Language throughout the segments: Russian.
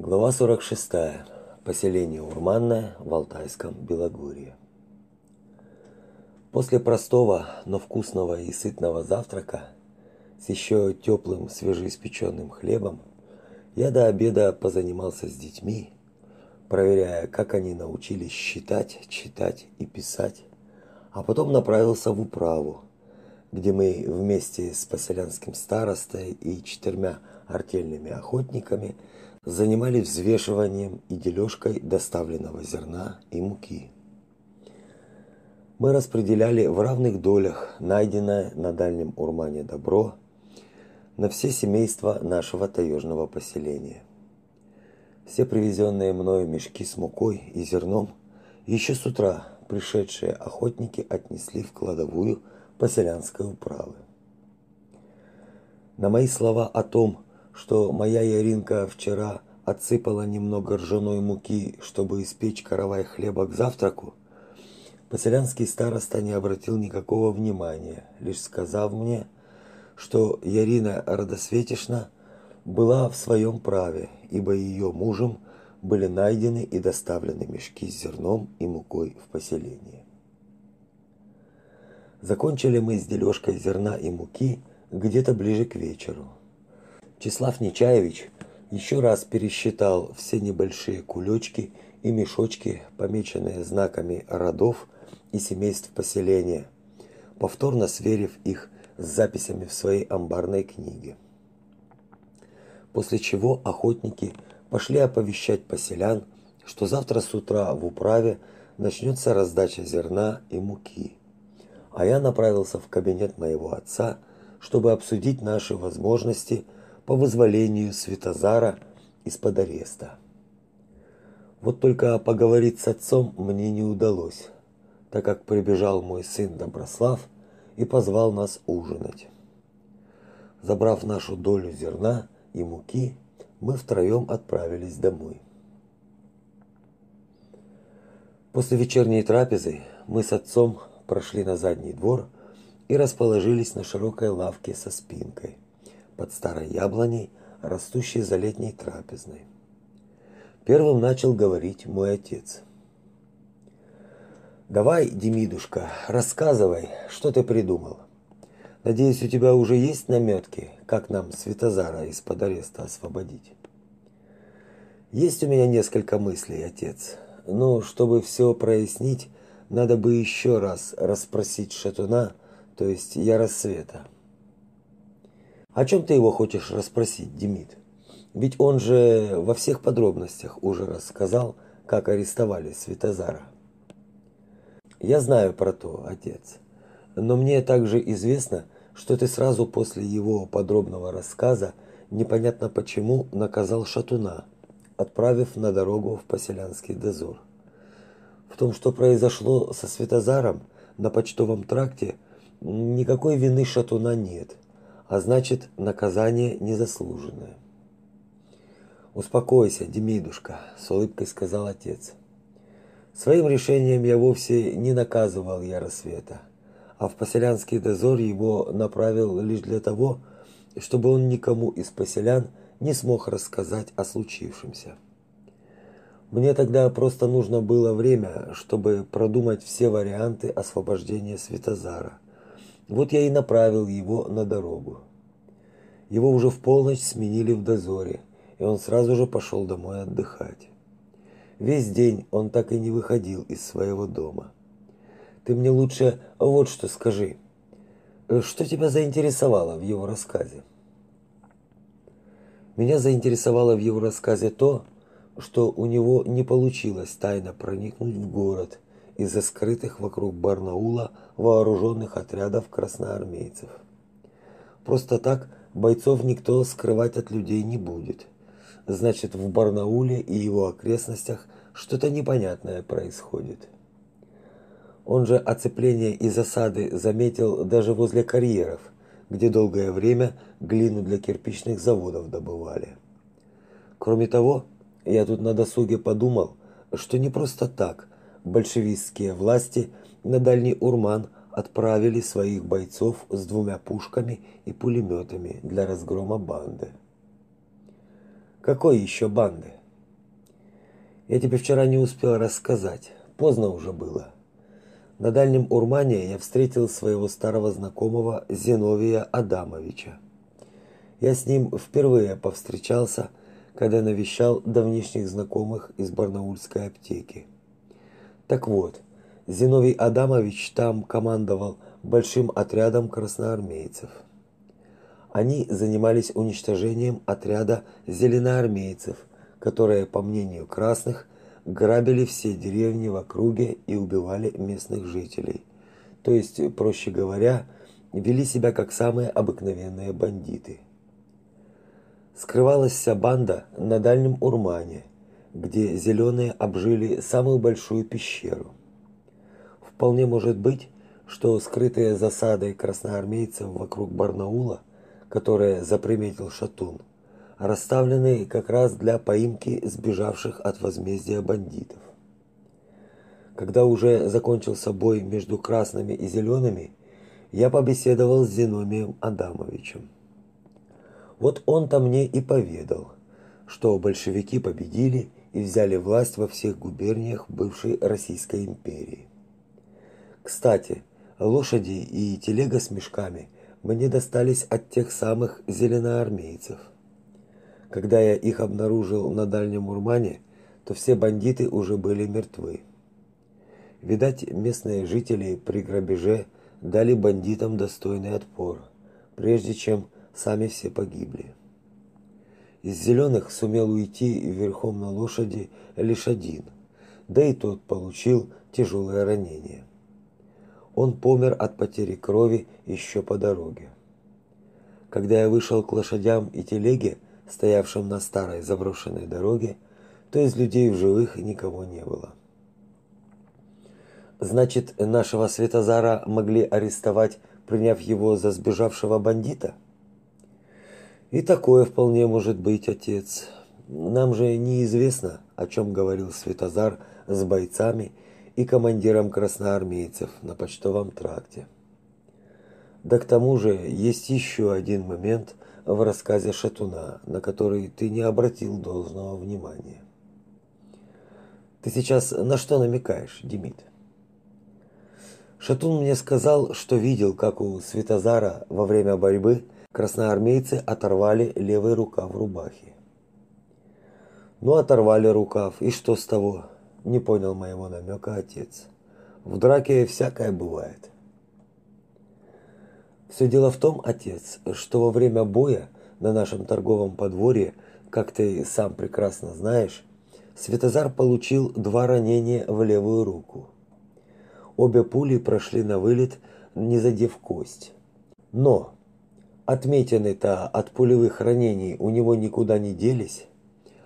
Глава 46. Поселение Урманное в Алтайском Белогорье. После простого, но вкусного и сытного завтрака с еще теплым свежеиспеченным хлебом я до обеда позанимался с детьми, проверяя, как они научились считать, читать и писать, а потом направился в управу, где мы вместе с поселянским старостой и четырьмя артельными охотниками занимались взвешиванием и дележкой доставленного зерна и муки. Мы распределяли в равных долях найденное на дальнем Урмане добро на все семейства нашего таежного поселения. Все привезенные мною мешки с мукой и зерном еще с утра пришедшие охотники отнесли в кладовую поселянской управы. На мои слова о том, что моя Яринка вчера отсыпала немного ржаной муки, чтобы испечь каравай хлеба к завтраку, поселянский староста не обратил никакого внимания, лишь сказав мне, что Ярина Радосветишна была в своем праве, ибо ее мужем были найдены и доставлены мешки с зерном и мукой в поселение. Закончили мы с дележкой зерна и муки где-то ближе к вечеру. Числав Нечаевич еще раз пересчитал все небольшие кулечки и мешочки, помеченные знаками родов и семейств поселения, повторно сверив их с записями в своей амбарной книге. После чего охотники пошли оповещать поселян, что завтра с утра в управе начнется раздача зерна и муки. А я направился в кабинет моего отца, чтобы обсудить наши возможности по вызволению Светозара из-под ареста. Вот только поговорить с отцом мне не удалось, так как прибежал мой сын Доброслав и позвал нас ужинать. Забрав нашу долю зерна и муки, мы втроем отправились домой. После вечерней трапезы мы с отцом прошли на задний двор и расположились на широкой лавке со спинкой под старой яблоней, растущей за летней трапезной. Первым начал говорить мой отец. Давай, Демидушка, рассказывай, что ты придумал. Надеюсь, у тебя уже есть наметки, как нам Светозара из-под ареста освободить. Есть у меня несколько мыслей, отец. Но чтобы все прояснить, надо бы еще раз расспросить Шатуна, то есть Яросвета. О чем ты его хочешь расспросить, Демид? Ведь он же во всех подробностях уже рассказал, как арестовали Светозара. Я знаю про то, отец. Но мне также известно, что ты сразу после его подробного рассказа непонятно почему наказал Шатуна, отправив на дорогу в поселянский дозор. В том, что произошло со Светозаром на почтовом тракте, никакой вины Шатуна нет, а значит, наказание незаслуженное. Успокойся, Демидушка, с улыбкой сказал отец. Своим решением я вовсе не наказывал Яросвета, а в поселянский дозор его направил лишь для того, чтобы он никому из поселян не смог рассказать о случившемся. Мне тогда просто нужно было время, чтобы продумать все варианты освобождения Светозара. Вот я и направил его на дорогу. Его уже в полночь сменили в дозоре, и он сразу же пошел домой отдыхать. Весь день он так и не выходил из своего дома. Ты мне лучше вот что скажи. Что тебя заинтересовало в его рассказе? Меня заинтересовало в его рассказе то, что у него не получилось тайно проникнуть в город из-за скрытых вокруг Барнаула вооруженных отрядов красноармейцев. Просто так бойцов никто скрывать от людей не будет значит в Барнауле и его окрестностях что-то непонятное происходит. Он же оцепление и засады заметил даже возле карьеров, где долгое время глину для кирпичных заводов добывали. Кроме того, я тут на досуге подумал, что не просто так большевистские власти на Дальний Урман отправили своих бойцов с двумя пушками и пулеметами для разгрома банды. Какой еще банды? Я тебе вчера не успел рассказать. Поздно уже было. На дальнем Урмане я встретил своего старого знакомого Зиновия Адамовича. Я с ним впервые повстречался, когда навещал давнишних знакомых из Барнаульской аптеки. Так вот, Зиновий Адамович там командовал большим отрядом красноармейцев. Они занимались уничтожением отряда зеленоармейцев, которые, по мнению красных, грабили все деревни в округе и убивали местных жителей. То есть, проще говоря, вели себя как самые обыкновенные бандиты. Скрывалась вся банда на дальнем Урмане, где зеленые обжили самую большую пещеру. Вполне может быть, что скрытые засадой красноармейцев вокруг Барнаула, которые заприметил Шатун, расставлены как раз для поимки сбежавших от возмездия бандитов. Когда уже закончился бой между красными и зелеными, я побеседовал с Зиномием Адамовичем. Вот он-то мне и поведал, что большевики победили и взяли власть во всех губерниях бывшей Российской империи. Кстати, лошади и телега с мешками мне достались от тех самых зеленоармейцев – когда я их обнаружил на Дальнем Урмане, то все бандиты уже были мертвы. Видать, местные жители при грабеже дали бандитам достойный отпор, прежде чем сами все погибли. Из зеленых сумел уйти верхом на лошади лишь один, да и тот получил тяжелое ранение. Он помер от потери крови еще по дороге. Когда я вышел к лошадям и телеге, стоявшим на старой заброшенной дороге, то из людей в живых никого не было. Значит, нашего Светозара могли арестовать, приняв его за сбежавшего бандита? И такое вполне может быть, отец. Нам же неизвестно, о чем говорил Светозар с бойцами и командиром красноармейцев на почтовом тракте. Да к тому же есть еще один момент – в рассказе Шатуна, на который ты не обратил должного внимания. Ты сейчас на что намекаешь, Демид? Шатун мне сказал, что видел, как у Светозара во время борьбы красноармейцы оторвали левый рукав рубахи. Ну, оторвали рукав, и что с того? Не понял моего намека отец. В драке всякое бывает. Все дело в том, отец, что во время боя на нашем торговом подворье, как ты сам прекрасно знаешь, Светозар получил два ранения в левую руку. Обе пули прошли на вылет, не задев кость. Но отметины-то от пулевых ранений у него никуда не делись.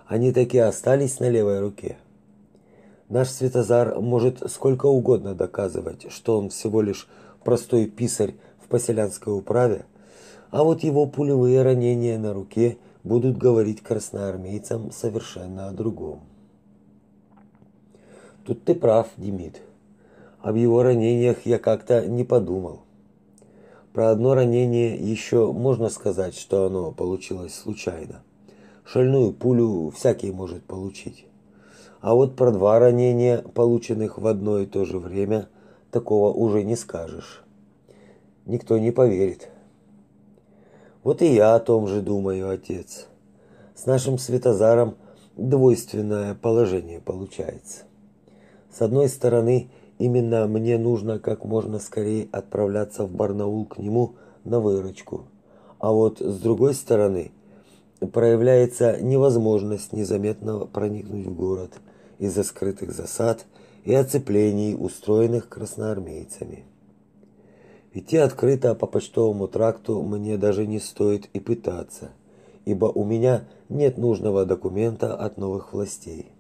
Они таки остались на левой руке. Наш Светозар может сколько угодно доказывать, что он всего лишь простой писарь по селянской управе, а вот его пулевые ранения на руке будут говорить красноармейцам совершенно о другом. Тут ты прав, Демид. Об его ранениях я как-то не подумал. Про одно ранение еще можно сказать, что оно получилось случайно. Шальную пулю всякий может получить. А вот про два ранения, полученных в одно и то же время, такого уже не скажешь никто не поверит. Вот и я о том же думаю, отец. С нашим Светозаром двойственное положение получается. С одной стороны, именно мне нужно как можно скорее отправляться в Барнаул к нему на выручку. А вот с другой стороны, проявляется невозможность незаметно проникнуть в город из-за скрытых засад и оцеплений, устроенных красноармейцами. Идти открыто по почтовому тракту мне даже не стоит и пытаться, ибо у меня нет нужного документа от новых властей.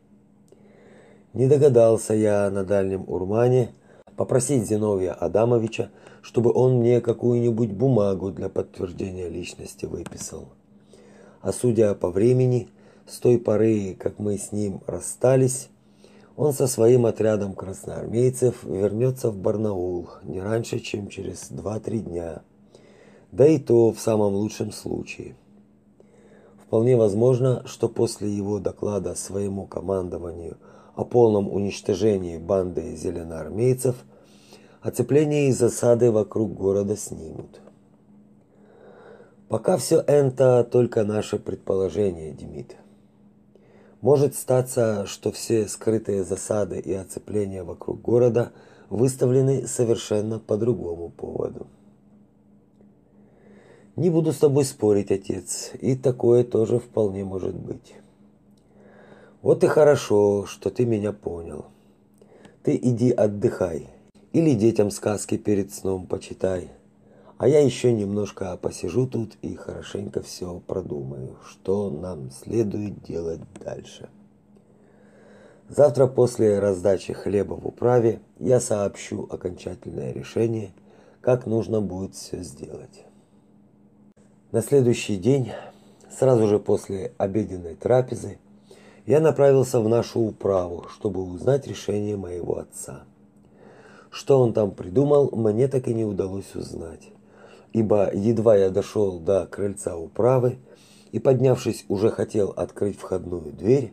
Не догадался я на Дальнем Урмане попросить Зиновия Адамовича, чтобы он мне какую-нибудь бумагу для подтверждения личности выписал. А судя по времени, с той поры, как мы с ним расстались, он со своим отрядом красноармейцев вернется в Барнаул не раньше, чем через 2-3 дня. Да и то в самом лучшем случае. Вполне возможно, что после его доклада своему командованию о полном уничтожении банды зеленоармейцев оцепление и засады вокруг города снимут. Пока все это только наше предположение, Демид. Может статься, что все скрытые засады и оцепления вокруг города выставлены совершенно по другому поводу. Не буду с тобой спорить, отец, и такое тоже вполне может быть. Вот и хорошо, что ты меня понял. Ты иди отдыхай или детям сказки перед сном почитай. А я еще немножко посижу тут и хорошенько все продумаю, что нам следует делать дальше. Завтра после раздачи хлеба в управе я сообщу окончательное решение, как нужно будет все сделать. На следующий день, сразу же после обеденной трапезы, я направился в нашу управу, чтобы узнать решение моего отца. Что он там придумал, мне так и не удалось узнать ибо едва я дошел до крыльца управы и, поднявшись, уже хотел открыть входную дверь,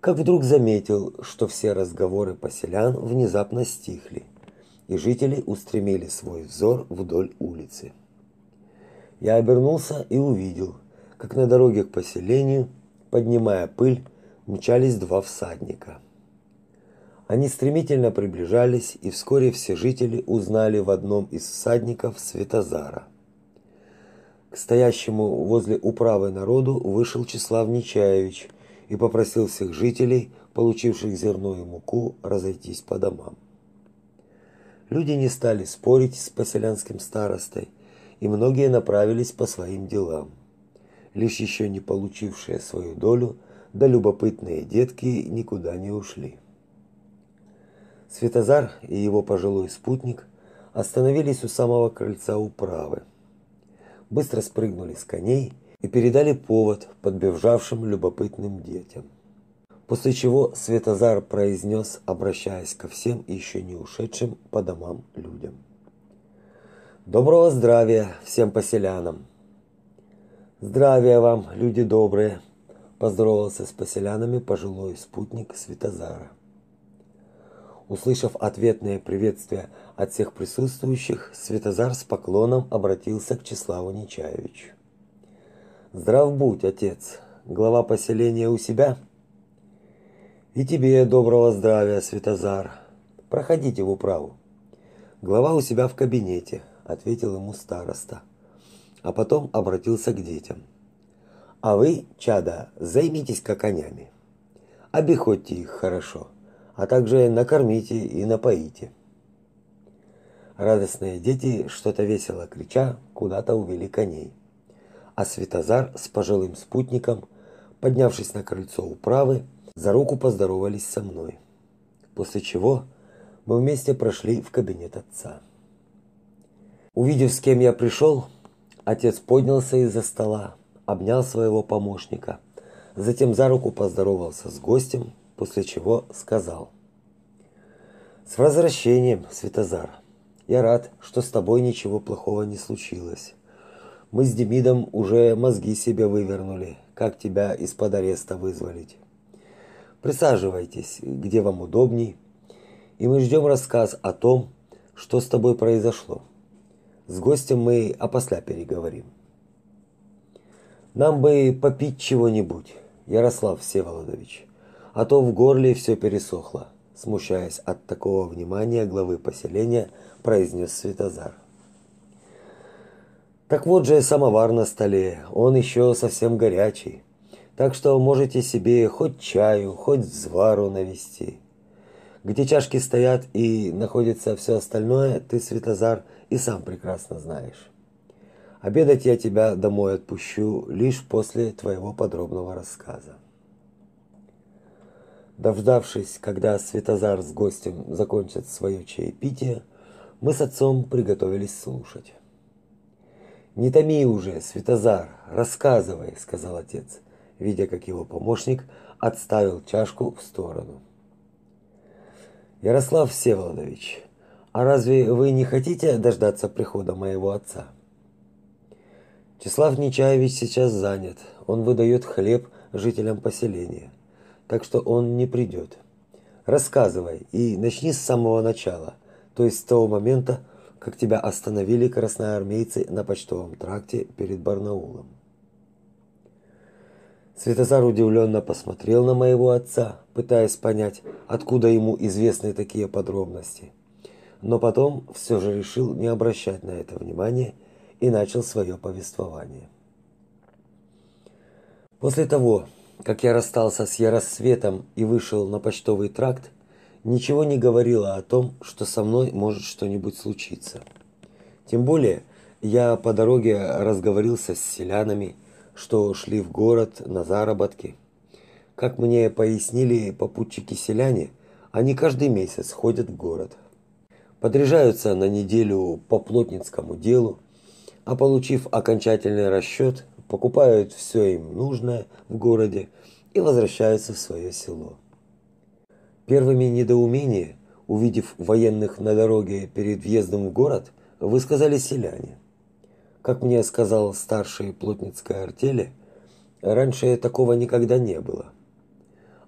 как вдруг заметил, что все разговоры поселян внезапно стихли, и жители устремили свой взор вдоль улицы. Я обернулся и увидел, как на дороге к поселению, поднимая пыль, мчались два всадника – они стремительно приближались, и вскоре все жители узнали в одном из всадников Светозара. К стоящему возле управы народу вышел Числав Нечаевич и попросил всех жителей, получивших зерно и муку, разойтись по домам. Люди не стали спорить с поселянским старостой, и многие направились по своим делам. Лишь еще не получившие свою долю, да любопытные детки никуда не ушли. Светозар и его пожилой спутник остановились у самого крыльца управы. Быстро спрыгнули с коней и передали повод подбежавшим любопытным детям. После чего Светозар произнес, обращаясь ко всем еще не ушедшим по домам людям. Доброго здравия всем поселянам. Здравия вам, люди добрые, поздоровался с поселянами пожилой спутник Светозара. Услышав ответное приветствие от всех присутствующих, Светозар с поклоном обратился к Числаву Нечаевичу. Здрав будь, отец. Глава поселения у себя? И тебе доброго здравия, Светозар. Проходите в управу. Глава у себя в кабинете, ответил ему староста. А потом обратился к детям. А вы, чада, займитесь-ка конями. Обиходьте их хорошо а также накормите и напоите. Радостные дети, что-то весело крича, куда-то увели коней. А Светозар с пожилым спутником, поднявшись на крыльцо управы, за руку поздоровались со мной. После чего мы вместе прошли в кабинет отца. Увидев, с кем я пришел, отец поднялся из-за стола, обнял своего помощника, затем за руку поздоровался с гостем после чего сказал: "С возвращением, Светозар. Я рад, что с тобой ничего плохого не случилось. Мы с Демидом уже мозги себе вывернули, как тебя из-под ареста вызволить. Присаживайтесь, где вам удобней, и мы ждем рассказ о том, что с тобой произошло. С гостем мы опосля переговорим. Нам бы попить чего-нибудь, Ярослав Всеволодович а то в горле все пересохло, смущаясь от такого внимания главы поселения, произнес Светозар. Так вот же самовар на столе, он еще совсем горячий. Так что можете себе хоть чаю, хоть взвару навести. Где чашки стоят и находится все остальное, ты, Светозар, и сам прекрасно знаешь. Обедать я тебя домой отпущу лишь после твоего подробного рассказа. Дождавшись, когда Светозар с гостем закончат свое чаепитие, мы с отцом приготовились слушать. «Не томи уже, Светозар, рассказывай», — сказал отец, видя, как его помощник отставил чашку в сторону. «Ярослав Всеволодович, а разве вы не хотите дождаться прихода моего отца?» Числав Нечаевич сейчас занят. Он выдает хлеб жителям поселения. Так что он не придет. Рассказывай и начни с самого начала, то есть с того момента, как тебя остановили красноармейцы на почтовом тракте перед Барнаулом. Святозар удивленно посмотрел на моего отца, пытаясь понять, откуда ему известны такие подробности. Но потом все же решил не обращать на это внимания и начал свое повествование. После того, как я расстался с Яросветом и вышел на почтовый тракт, ничего не говорило о том, что со мной может что-нибудь случиться. Тем более, я по дороге разговорился с селянами, что шли в город на заработки. Как мне пояснили попутчики-селяне, они каждый месяц ходят в город. Подряжаются на неделю по плотницкому делу, а получив окончательный расчет, покупают все им нужное в городе и возвращаются в свое село. Первыми недоумение, увидев военных на дороге перед въездом в город, высказали селяне. Как мне сказал старший плотницкой артели, раньше такого никогда не было.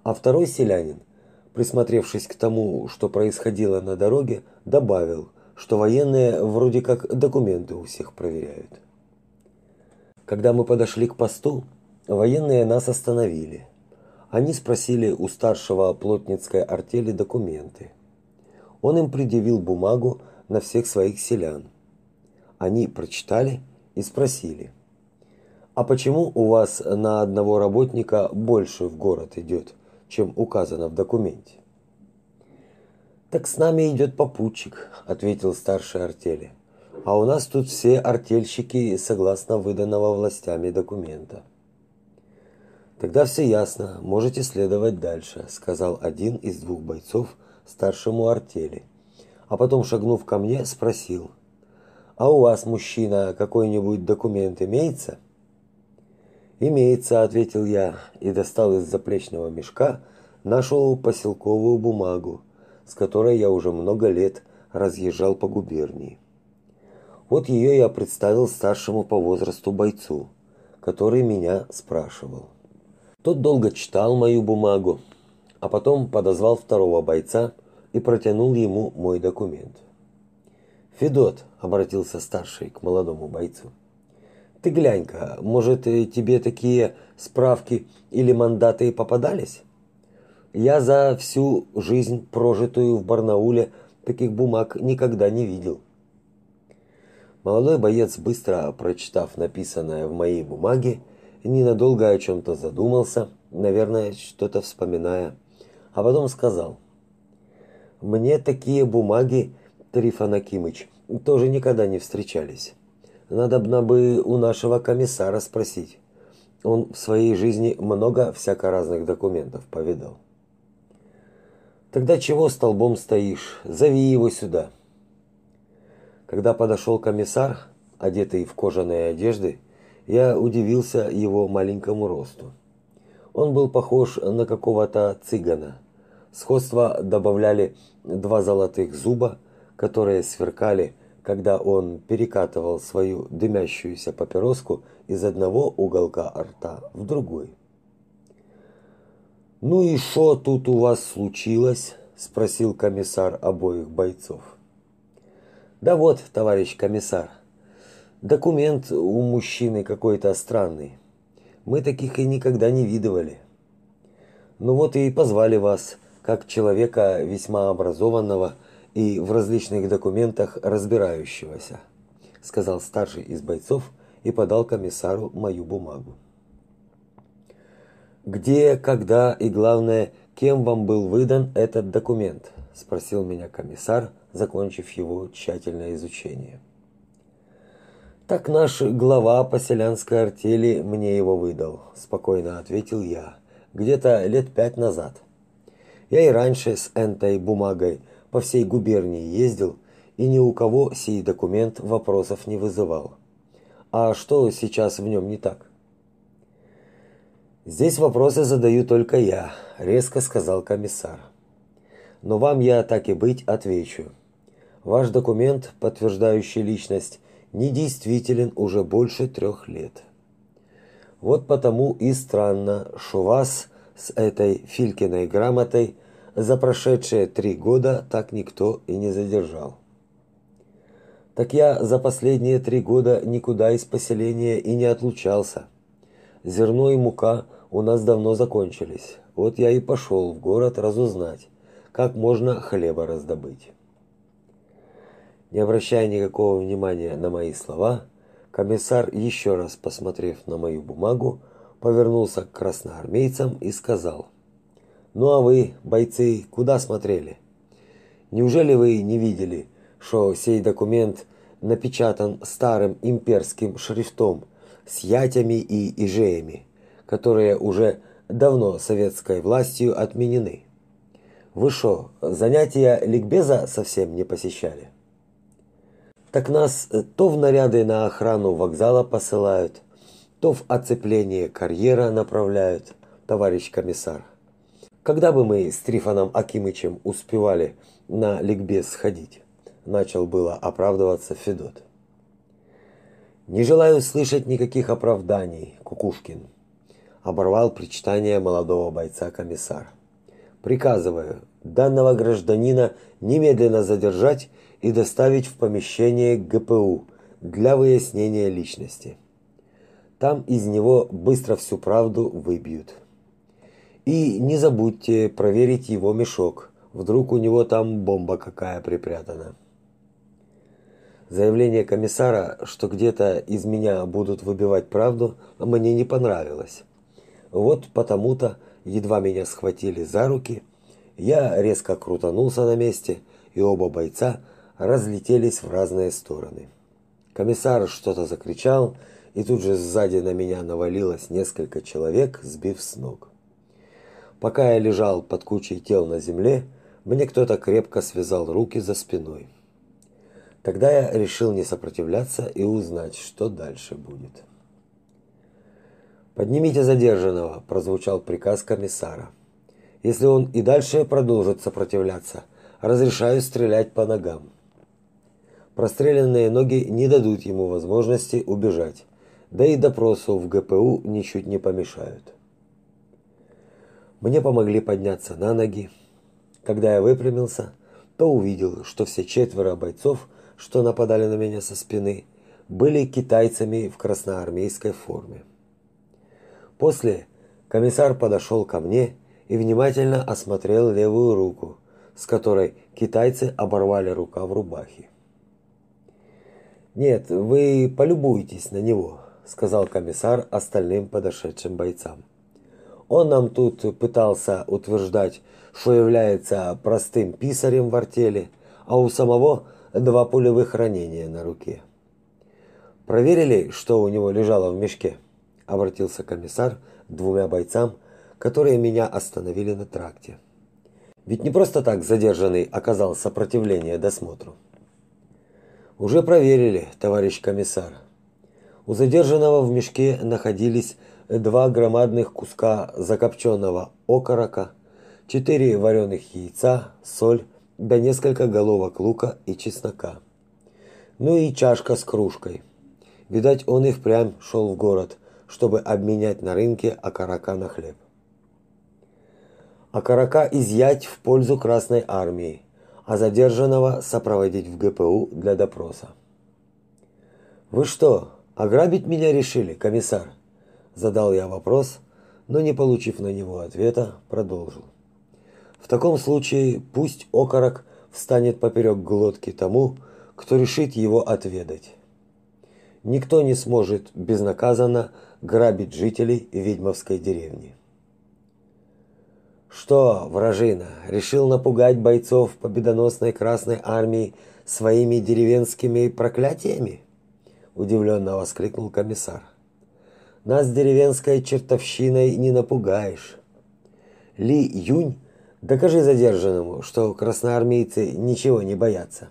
А второй селянин, присмотревшись к тому, что происходило на дороге, добавил – что военные вроде как документы у всех проверяют. Когда мы подошли к посту, военные нас остановили. Они спросили у старшего плотницкой артели документы. Он им предъявил бумагу на всех своих селян. Они прочитали и спросили: "А почему у вас на одного работника больше в город идет, чем указано в документе?" Так с нами идет попутчик, ответил старший артели. А у нас тут все артельщики согласно выданного властями документа. Тогда все ясно, можете следовать дальше, сказал один из двух бойцов старшему артели. А потом, шагнув ко мне, спросил: "А у вас, мужчина, какой-нибудь документ имеется?" "Имеется", ответил я и достал из заплечного мешка нашу поселковую бумагу с которой я уже много лет разъезжал по губернии. Вот ее я представил старшему по возрасту бойцу, который меня спрашивал. Тот долго читал мою бумагу, а потом подозвал второго бойца и протянул ему мой документ. Федот обратился старший к молодому бойцу. Ты глянь-ка, может, тебе такие справки или мандаты попадались? Я за всю жизнь, прожитую в Барнауле, таких бумаг никогда не видел. Молодой боец, быстро прочитав написанное в моей бумаге, ненадолго о чем то задумался, наверное, что-то вспоминая, а потом сказал: "Мне такие бумаги, Трифон Акимыч, тоже никогда не встречались. Надо бы у нашего комиссара спросить. Он в своей жизни много всяко разных документов повидал". Тогда чего столбом стоишь? Зови его сюда. Когда подошел комиссар, одетый в кожаные одежды, я удивился его маленькому росту. Он был похож на какого-то цыгана. Сходство добавляли два золотых зуба, которые сверкали, когда он перекатывал свою дымящуюся папироску из одного уголка рта в другой. Ну и что тут у вас случилось? спросил комиссар обоих бойцов. Да вот, товарищ комиссар. Документ у мужчины какой-то странный. Мы таких и никогда не видывали. Ну вот и позвали вас, как человека весьма образованного и в различных документах разбирающегося, сказал старший из бойцов и подал комиссару мою бумагу. Где, когда и главное, кем вам был выдан этот документ? спросил меня комиссар, закончив его тщательное изучение. Так наш глава поселянской артели мне его выдал, спокойно ответил я. Где-то лет пять назад. Я и раньше с этой бумагой по всей губернии ездил, и ни у кого сей документ вопросов не вызывал. А что сейчас в нем не так? Здесь вопросы задаю только я, резко сказал комиссар. Но вам я так и быть отвечу. Ваш документ, подтверждающий личность недействителен уже больше трех лет. Вот потому и странно, что вас с этой Филькиной грамотой за прошедшие три года так никто и не задержал. Так я за последние три года никуда из поселения и не отлучался. Зерно и мука у нас давно закончились. Вот я и пошел в город разузнать, как можно хлеба раздобыть. Не обращая никакого внимания на мои слова, комиссар, еще раз посмотрев на мою бумагу, повернулся к красноармейцам и сказал: "Ну а вы, бойцы, куда смотрели? Неужели вы не видели, что сей документ напечатан старым имперским шрифтом с ятями и ижеями, которые уже давно советской властью отменены? Вы что, занятия ликбеза совсем не посещали?" Так нас э, то в наряды на охрану вокзала посылают, то в оцепление карьера направляют, товарищ комиссар. Когда бы мы с Трифоном Акимычем успевали на ликбез сходить? Начал было оправдываться Федот. Не желаю слышать никаких оправданий, Кукушкин. Оборвал причитание молодого бойца комиссар. Приказываю данного гражданина немедленно задержать и доставить в помещение ГПУ для выяснения личности. Там из него быстро всю правду выбьют. И не забудьте проверить его мешок. Вдруг у него там бомба какая припрятана. Заявление комиссара, что где-то из меня будут выбивать правду, мне не понравилось. Вот потому-то, едва меня схватили за руки, я резко крутанулся на месте, и оба бойца разлетелись в разные стороны. Комиссар что-то закричал, и тут же сзади на меня навалилось несколько человек, сбив с ног. Пока я лежал под кучей тел на земле, мне кто-то крепко связал руки за спиной. Тогда я решил не сопротивляться и узнать, что дальше будет. Поднимите задержанного, прозвучал приказ комиссара. Если он и дальше продолжит сопротивляться, разрешаю стрелять по ногам. Простреленные ноги не дадут ему возможности убежать, да и допросу в ГПУ ничуть не помешают. Мне помогли подняться на ноги. Когда я выпрямился, то увидел, что все четверо бойцов, что нападали на меня со спины, были китайцами в красноармейской форме. После комиссар подошел ко мне и внимательно осмотрел левую руку, с которой китайцы оборвали рукав рубахи. Нет, вы полюбуйтесь на него, сказал комиссар остальным подошедшим бойцам. Он нам тут пытался утверждать, что является простым писарем в артели, а у самого два пулевых ранения на руке. Проверили, что у него лежало в мешке? обратился комиссар к двумя бойцам, которые меня остановили на тракте. Ведь не просто так задержанный оказал сопротивление досмотру. Уже проверили, товарищ комиссар. У задержанного в мешке находились два громадных куска закопченного окорока, четыре вареных яйца, соль, да несколько головок лука и чеснока. Ну и чашка с кружкой. Видать, он и впрямь шел в город, чтобы обменять на рынке окорока на хлеб. Окорока изъять в пользу Красной армии, а задержанного сопроводить в ГПУ для допроса. Вы что, ограбить меня решили, комиссар? задал я вопрос, но не получив на него ответа, продолжил. В таком случае пусть окорок встанет поперек глотки тому, кто решит его отведать. Никто не сможет безнаказанно грабить жителей ведьмовской деревни. Что, вражина, решил напугать бойцов победоносной Красной армии своими деревенскими проклятиями? удивленно воскликнул комиссар. Нас деревенской чертовщиной не напугаешь. Ли Юнь, докажи задержанному, что красноармейцы ничего не боятся.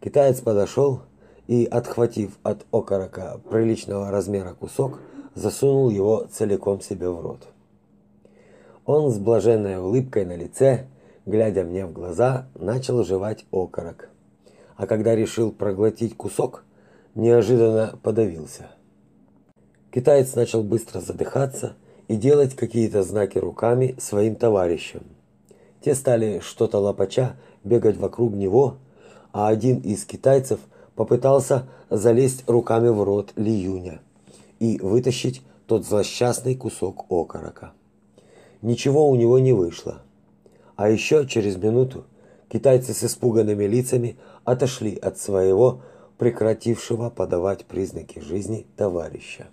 Китаец подошел и, отхватив от окорока приличного размера кусок, засунул его целиком себе в рот. Он с блаженной улыбкой на лице, глядя мне в глаза, начал жевать окорок. а когда решил проглотить кусок, неожиданно подавился. Китаец начал быстро задыхаться и делать какие-то знаки руками своим товарищам. Те стали что-то лопача бегать вокруг него, а один из китайцев попытался залезть руками в рот Ли Юня и вытащить тот злосчастный кусок окорока. Ничего у него не вышло. А еще через минуту китайцы с испуганными лицами отошли от своего прекратившего подавать признаки жизни товарища.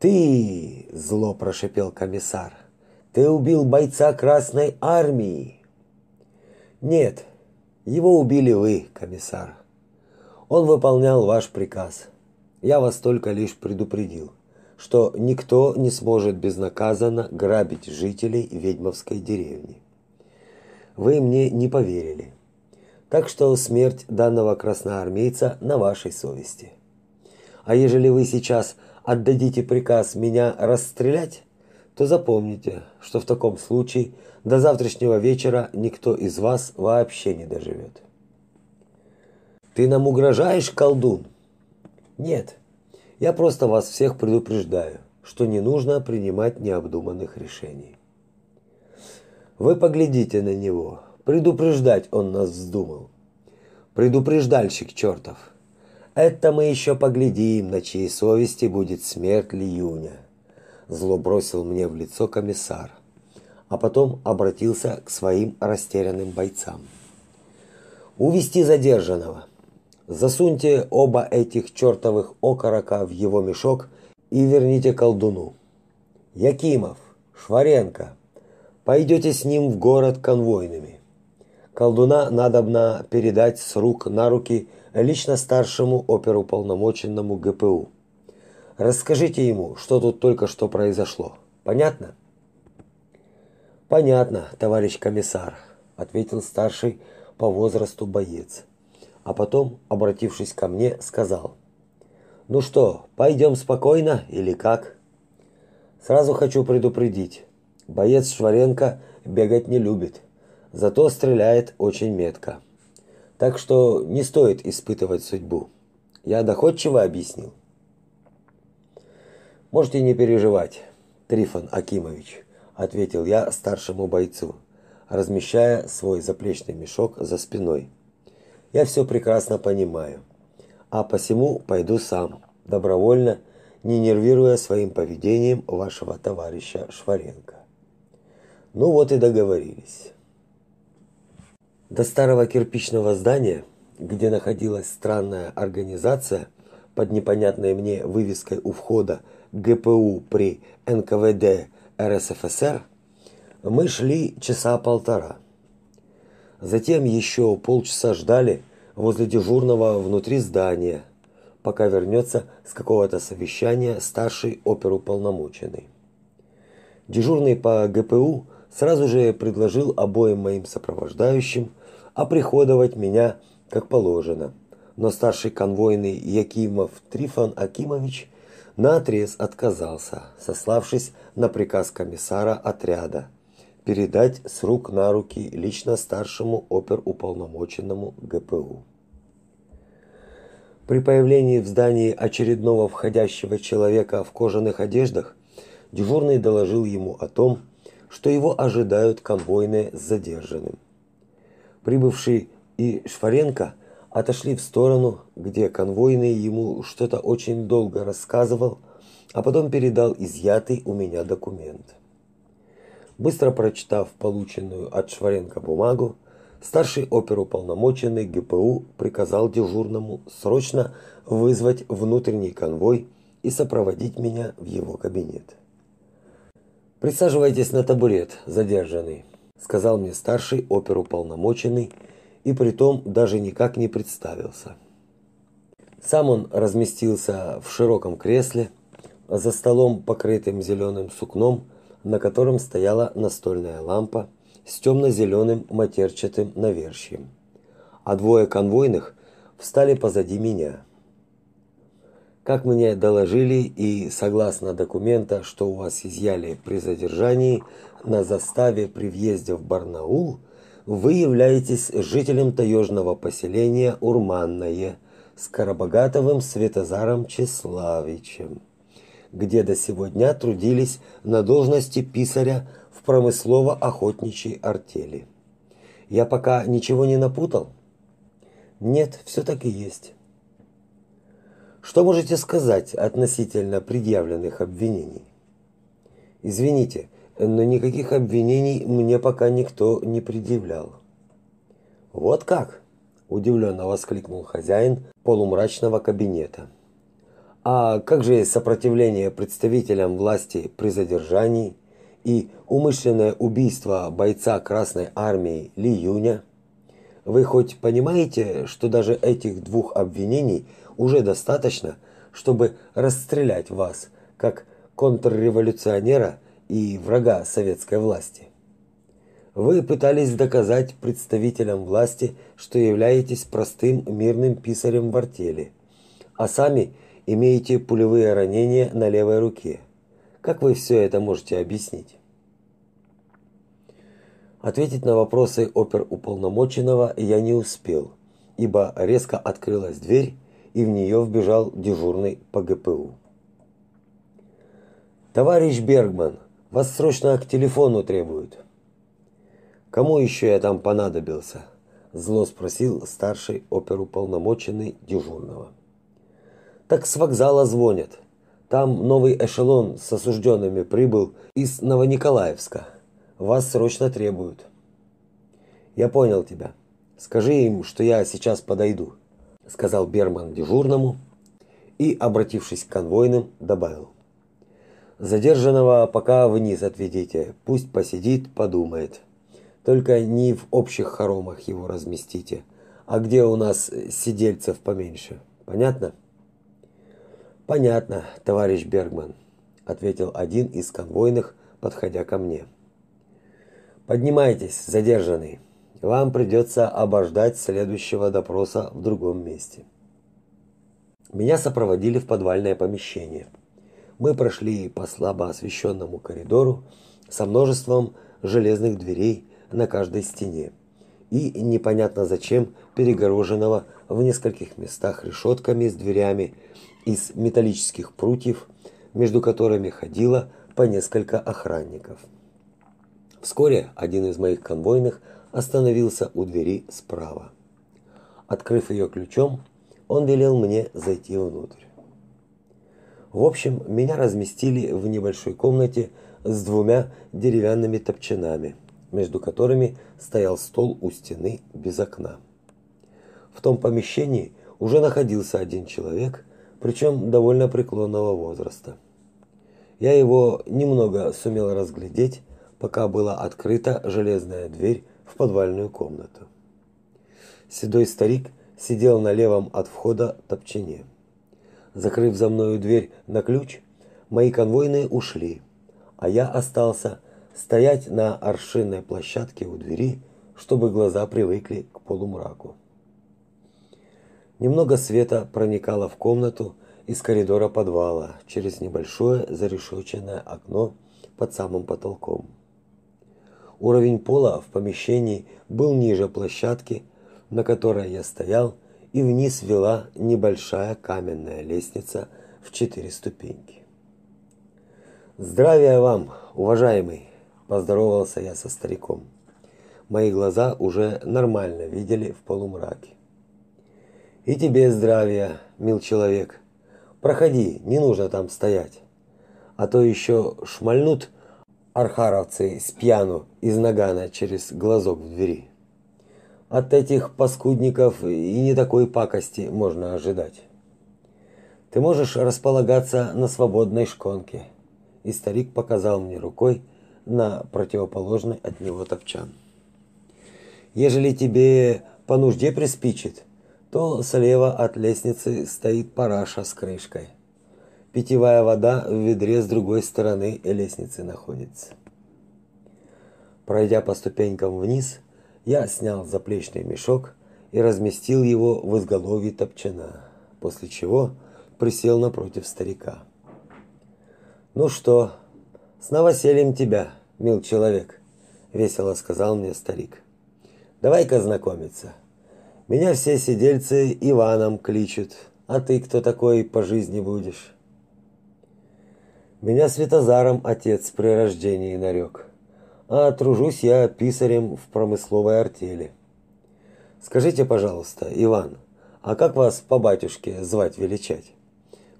«Ты!» – зло прошипел комиссар. «Ты убил бойца Красной Армии!» «Нет, его убили вы, комиссар. Он выполнял ваш приказ. Я вас только лишь предупредил, что никто не сможет безнаказанно грабить жителей ведьмовской деревни. Вы мне не поверили. Так что смерть данного красноармейца на вашей совести. А ежели вы сейчас отдадите приказ меня расстрелять, то запомните, что в таком случае до завтрашнего вечера никто из вас вообще не доживет. Ты нам угрожаешь, колдун? Нет. Я просто вас всех предупреждаю, что не нужно принимать необдуманных решений. Вы поглядите на него. Предупреждать он нас вздумал. Предупреждальщик чертов. Это мы еще поглядим, на чьей совести будет смерть Лиюня. Зло бросил мне в лицо комиссар, а потом обратился к своим растерянным бойцам. Увести задержанного. Засуньте оба этих чертовых окорока в его мешок и верните колдуну. Якимов, Шваренко, пойдете с ним в город конвойными. Колдуна надобно передать с рук на руки лично старшему оперуполномоченному ГПУ. Расскажите ему, что тут только что произошло. Понятно? Понятно, товарищ комиссар, ответил старший по возрасту боец. А потом, обратившись ко мне, сказал: "Ну что, пойдем спокойно или как?" Сразу хочу предупредить. Боец Шваренко бегать не любит, зато стреляет очень метко. Так что не стоит испытывать судьбу. Я доходчиво объяснил. Можете не переживать, Трифон Акимович, ответил я старшему бойцу, размещая свой заплечный мешок за спиной. Я все прекрасно понимаю, а посему пойду сам, добровольно, не нервируя своим поведением вашего товарища Шваренко. Ну вот и договорились. До старого кирпичного здания, где находилась странная организация под непонятной мне вывеской у входа ГПУ при НКВД РСФСР, мы шли часа полтора. Затем еще полчаса ждали возле дежурного внутри здания, пока вернется с какого-то совещания старший оперуполномоченный. Дежурный по ГПУ сразу же предложил обоим моим сопровождающим оприходовать меня как положено. Но старший конвойный Якимов Трифон Акимович наотрез отказался, сославшись на приказ комиссара отряда передать с рук на руки лично старшему оперуполномоченному ГПУ. При появлении в здании очередного входящего человека в кожаных одеждах дежурный доложил ему о том, что его ожидают конвойные с задержанным. Прибывший и Шваренко отошли в сторону, где конвойный ему что-то очень долго рассказывал, а потом передал изъятый у меня документ. Быстро прочитав полученную от Шваренко бумагу, старший оперуполномоченный ГПУ приказал дежурному срочно вызвать внутренний конвой и сопроводить меня в его кабинет. Присаживайтесь на табурет, задержанный, сказал мне старший оперуполномоченный, и притом даже никак не представился. Сам он разместился в широком кресле за столом, покрытым зеленым сукном, на котором стояла настольная лампа с темно-зеленым матерчатым навершием. А двое конвойных встали позади меня. Как мне доложили и согласно документа, что у вас изъяли при задержании на заставе при въезде в Барнаул, вы являетесь жителем таежного поселения Урманное Скоробогатовым Светозаром Чеславичем, где до сего дня трудились на должности писаря в промыслово-охотничьей артели. Я пока ничего не напутал? Нет, все так и есть. Что можете сказать относительно предъявленных обвинений? Извините, но никаких обвинений мне пока никто не предъявлял. Вот как? удивленно воскликнул хозяин полумрачного кабинета. А как же сопротивление представителям власти при задержании и умышленное убийство бойца Красной армии Ли Юня? Вы хоть понимаете, что даже этих двух обвинений уже достаточно, чтобы расстрелять вас как контрреволюционера и врага советской власти? Вы пытались доказать представителям власти, что являетесь простым мирным писарем в артели, а сами имеете пулевые ранения на левой руке. Как вы все это можете объяснить? Ответить на вопросы оперуполномоченного я не успел, ибо резко открылась дверь, и в нее вбежал дежурный по ГПУ. Товарищ Бергман, вас срочно к телефону требуют. Кому еще я там понадобился? зло спросил старший оперуполномоченный дежурного. Так с вокзала звонят. Там новый эшелон с осужденными прибыл из Новониколаевска. Вас срочно требуют. Я понял тебя. Скажи им, что я сейчас подойду, сказал Берман дежурному и, обратившись к конвойным, добавил: Задержанного пока вниз отведите, пусть посидит, подумает. Только не в общих хоромах его разместите, а где у нас сидельцев поменьше. Понятно? Понятно, товарищ Бергман, ответил один из конвойных, подходя ко мне. Поднимайтесь, задержанный. Вам придется обождать следующего допроса в другом месте. Меня сопроводили в подвальное помещение. Мы прошли по слабо освещенному коридору со множеством железных дверей на каждой стене и непонятно зачем перегороженного в нескольких местах решетками с дверями из металлических прутьев, между которыми ходило по несколько охранников. Вскоре один из моих конвойных остановился у двери справа. Открыв ее ключом, он велел мне зайти внутрь. В общем, меня разместили в небольшой комнате с двумя деревянными топчанами, между которыми стоял стол у стены без окна. В том помещении уже находился один человек, причем довольно преклонного возраста. Я его немного сумел разглядеть, пока была открыта железная дверь в подвальную комнату. Седой старик сидел на левом от входа топчине. Закрыв за мною дверь на ключ, мои конвойные ушли, а я остался стоять на аршинной площадке у двери, чтобы глаза привыкли к полумраку. Немного света проникало в комнату из коридора подвала через небольшое зарешоченное окно под самым потолком. Уровень пола в помещении был ниже площадки, на которой я стоял, и вниз вела небольшая каменная лестница в четыре ступеньки. Здравия вам, уважаемый, поздоровался я со стариком. Мои глаза уже нормально видели в полумраке. И тебе здравия, мил человек. Проходи, не нужно там стоять. А то еще шмальнут архаровцы с пьяну из нагана через глазок в двери. От этих паскудников и не такой пакости можно ожидать. Ты можешь располагаться на свободной шконке. И старик показал мне рукой на противоположный от него топчан. Ежели тебе по нужде приспичит, то слева от лестницы стоит параша с крышкой. Питьевая вода в ведре с другой стороны лестницы находится. Пройдя по ступенькам вниз, я снял заплечный мешок и разместил его в изголовье топчана, после чего присел напротив старика. Ну что, с новосельем тебя, мил человек, весело сказал мне старик. Давай-ка знакомиться. Меня все сидельцы Иваном кличут. А ты кто такой по жизни будешь? Меня Светозаром отец при рождении нарек. А тружусь я писарем в промысловой артели. Скажите, пожалуйста, Иван, а как вас по батюшке звать величать?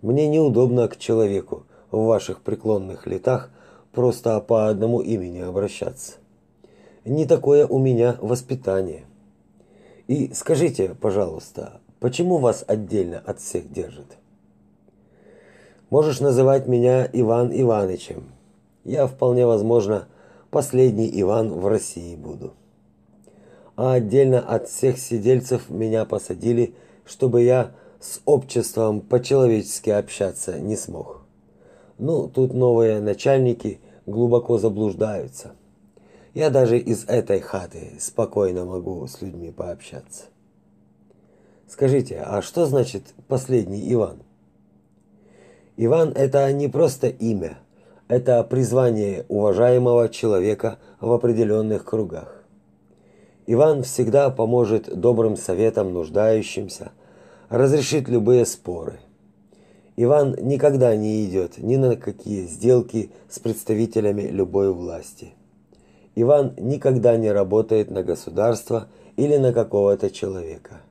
Мне неудобно к человеку в ваших преклонных летах просто по одному имени обращаться. Не такое у меня воспитание. И скажите, пожалуйста, почему вас отдельно от всех держат? Можешь называть меня Иван Иванычем. Я вполне возможно последний Иван в России буду. А отдельно от всех сидельцев меня посадили, чтобы я с обществом по-человечески общаться не смог. Ну, тут новые начальники глубоко заблуждаются. Я даже из этой хаты спокойно могу с людьми пообщаться. Скажите, а что значит последний Иван? Иван это не просто имя, это призвание уважаемого человека в определенных кругах. Иван всегда поможет добрым советам нуждающимся, разрешит любые споры. Иван никогда не идет ни на какие сделки с представителями любой власти. Иван никогда не работает на государство или на какого-то человека.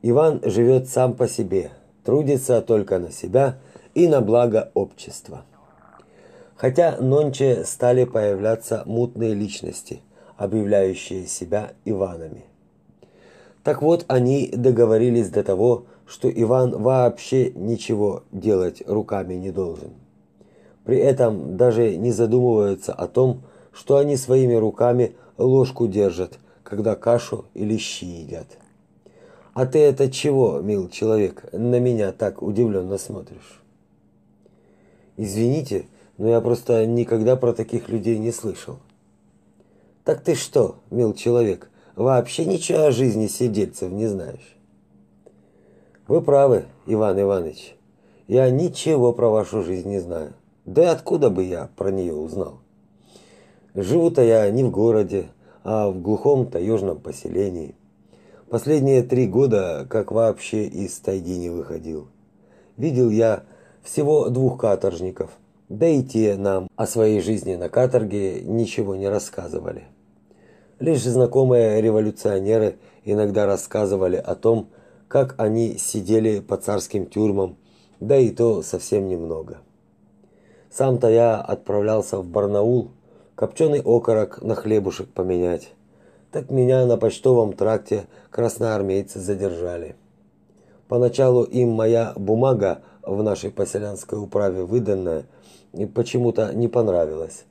Иван живет сам по себе, трудится только на себя – и на благо общества. Хотя нонче стали появляться мутные личности, объявляющие себя Иванами. Так вот, они договорились до того, что Иван вообще ничего делать руками не должен. При этом даже не задумываются о том, что они своими руками ложку держат, когда кашу или щи едят. А ты это чего, мил человек, на меня так удивленно смотришь? Извините, но я просто никогда про таких людей не слышал. Так ты что, мил человек, вообще ничего о жизни сидельцев не знаешь? Вы правы, Иван Иванович. Я ничего про вашу жизнь не знаю. Да и откуда бы я про нее узнал? Живу-то я не в городе, а в глухом таежном поселении. Последние три года как вообще из тайги не выходил. Видел я всего двух каторжников. Да и те нам о своей жизни на каторге ничего не рассказывали. Лишь знакомые революционеры иногда рассказывали о том, как они сидели по царским тюрьмам, да и то совсем немного. Сам-то я отправлялся в Барнаул, копченый окорок на хлебушек поменять. Так меня на почтовом тракте красноармейцы задержали. Поначалу им моя бумага в нашей поселянской управе выданная и почему-то не понравилась.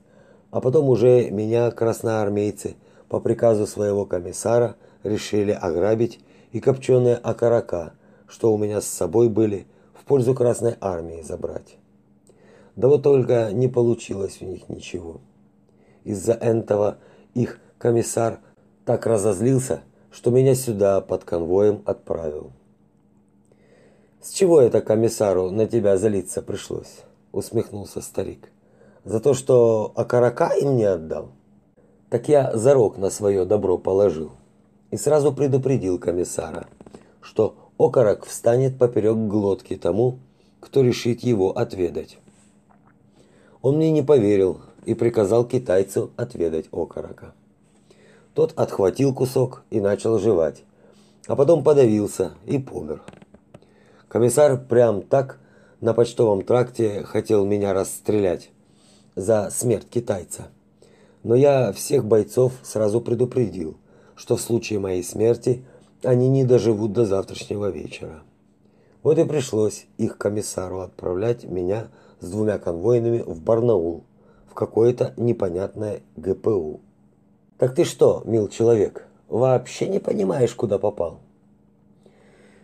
А потом уже меня красноармейцы по приказу своего комиссара решили ограбить и копченые окорока, что у меня с собой были, в пользу Красной армии забрать. Да вот только не получилось у них ничего. Из-за этого их комиссар так разозлился, что меня сюда под конвоем отправил. С чего это комиссару на тебя залиться пришлось? усмехнулся старик. За то, что окорока им не отдал. Так я зарок на свое добро положил и сразу предупредил комиссара, что окорок встанет поперек глотки тому, кто решит его отведать. Он мне не поверил и приказал китайцу отведать окорока. Тот отхватил кусок и начал жевать, а потом подавился и помер. Комиссар прям так на почтовом тракте хотел меня расстрелять за смерть китайца. Но я всех бойцов сразу предупредил, что в случае моей смерти они не доживут до завтрашнего вечера. Вот и пришлось их комиссару отправлять меня с двумя конвойными в Барнаул, в какое-то непонятное ГПУ. Так ты что, мил человек, вообще не понимаешь, куда попал?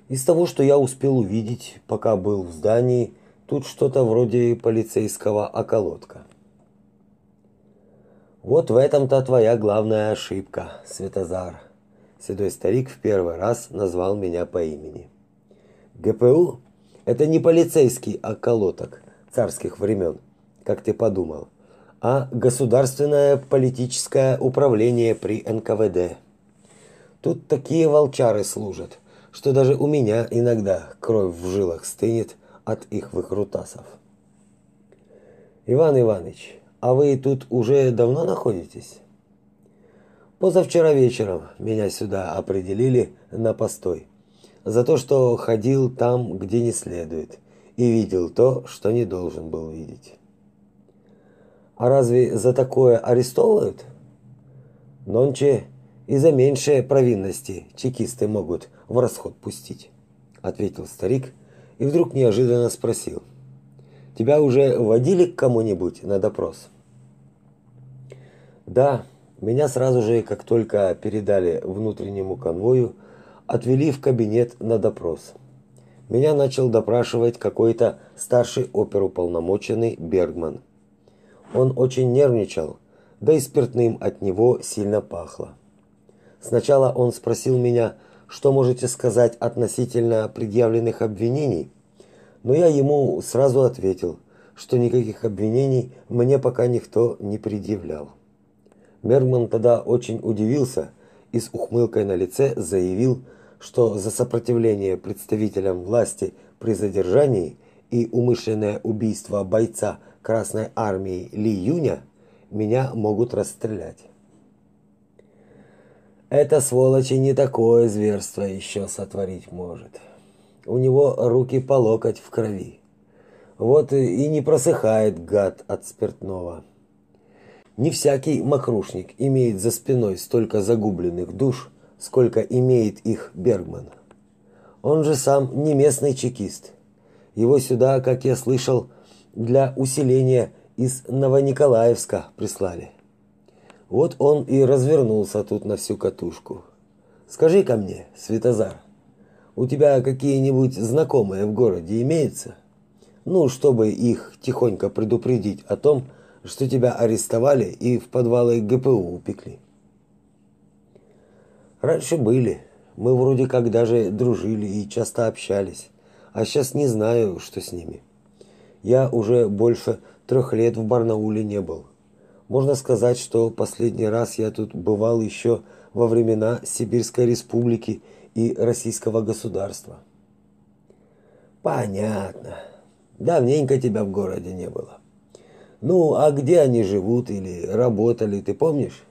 Из того, что я успел увидеть, пока был в здании, тут что-то вроде полицейского околотка. Вот в этом-то твоя главная ошибка, Светозар. Седой старик в первый раз назвал меня по имени. ГПУ это не полицейский околоток царских времен, как ты подумал, а государственное политическое управление при НКВД. Тут такие волчары служат, что даже у меня иногда кровь в жилах стынет от их выкрутасов. Иван Иванович, а вы тут уже давно находитесь? Позавчера вечером меня сюда определили на постой за то, что ходил там, где не следует, и видел то, что не должен был видеть. А разве за такое арестовывают? Нонче и за меньшие провинности чекисты могут в расход пустить, ответил старик и вдруг неожиданно спросил: Тебя уже водили к кому-нибудь на допрос? Да, меня сразу же, как только передали внутреннему конвою, отвели в кабинет на допрос. Меня начал допрашивать какой-то старший оперуполномоченный Бергман. Он очень нервничал, да и спиртным от него сильно пахло. Сначала он спросил меня, что можете сказать относительно предъявленных обвинений, но я ему сразу ответил, что никаких обвинений мне пока никто не предъявлял. Бергман тогда очень удивился и с ухмылкой на лице заявил, что за сопротивление представителям власти при задержании и умышленное убийство бойца Красной армии Ли Юня меня могут расстрелять. Это сволочь не такое зверство еще сотворить может. У него руки по локоть в крови. Вот и не просыхает гад от спиртного. Не всякий мокрушник имеет за спиной столько загубленных душ, сколько имеет их Бергман. Он же сам не местный чекист. Его сюда, как я слышал, для усиления из Новониколаевска прислали. Вот он и развернулся тут на всю катушку. скажи ко мне, Светозар, у тебя какие-нибудь знакомые в городе имеются? Ну, чтобы их тихонько предупредить о том, что тебя арестовали и в подвалы ГПУ упекли. Раньше были. Мы вроде как даже дружили и часто общались. А сейчас не знаю, что с ними. Я уже больше трех лет в Барнауле не был. Можно сказать, что последний раз я тут бывал еще во времена Сибирской республики и российского государства. Понятно. Давненько тебя в городе не было. Ну, а где они живут или работали, ты помнишь?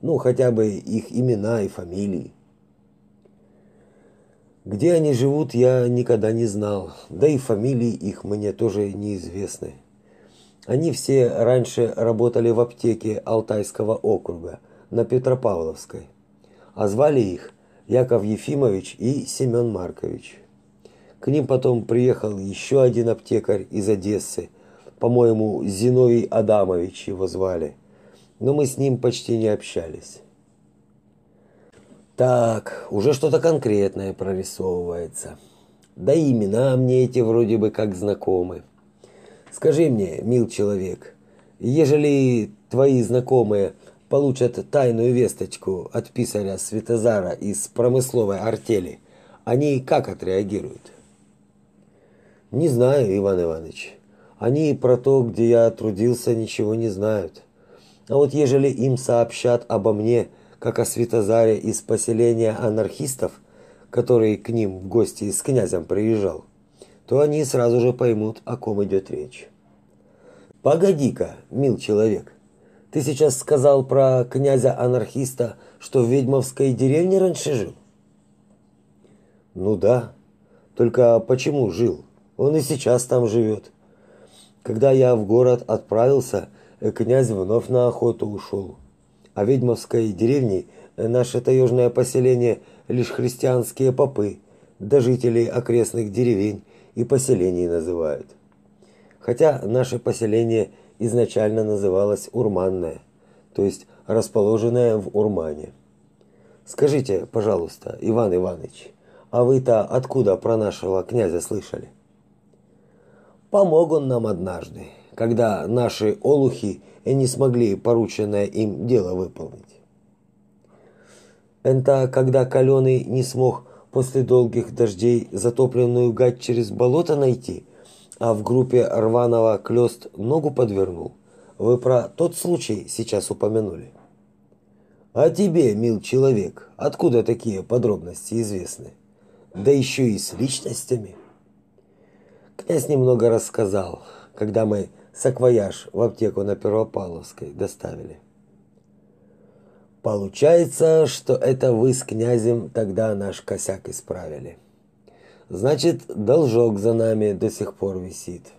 Ну, хотя бы их имена и фамилии. Где они живут, я никогда не знал, да и фамилии их мне тоже неизвестны. Они все раньше работали в аптеке Алтайского округа на Петропавловской, а звали их Яков Ефимович и Семен Маркович. К ним потом приехал еще один аптекарь из Одессы, по-моему, Зиновий Адамович его звали – но мы с ним почти не общались. Так, уже что-то конкретное прорисовывается. Да и имена мне эти вроде бы как знакомы. Скажи мне, мил человек, ежели твои знакомые получат тайную весточку от писаря Светозара из промысловой артели, они как отреагируют? Не знаю, Иван Иванович. Они про то, где я трудился, ничего не знают. А вот ежели им сообщат обо мне, как о Святозаре из поселения анархистов, который к ним в гости с князем приезжал, то они сразу же поймут, о ком идет речь. Погоди-ка, мил человек. Ты сейчас сказал про князя-анархиста, что в ведьмовской деревне раньше жил? Ну да. Только почему жил? Он и сейчас там живет. Когда я в город отправился, князь вновь на охоту ушел. А ведьмовской деревне наше таежное поселение лишь христианские попы, да жители окрестных деревень и поселений называют. Хотя наше поселение изначально называлось Урманное, то есть расположенное в Урмане. Скажите, пожалуйста, Иван Иванович, а вы-то откуда про нашего князя слышали? Помог он нам однажды, когда наши олухи не смогли порученное им дело выполнить. Это когда Каленый не смог после долгих дождей затопленную гать через болото найти, а в группе рваного клёст ногу подвернул. Вы про тот случай сейчас упомянули? А тебе, мил человек, откуда такие подробности известны? Да еще и с личностями. Князь немного рассказал, когда мы саквояж в аптеку на Первопавловской доставили. Получается, что это вы с князем тогда наш косяк исправили. Значит, должок за нами до сих пор висит.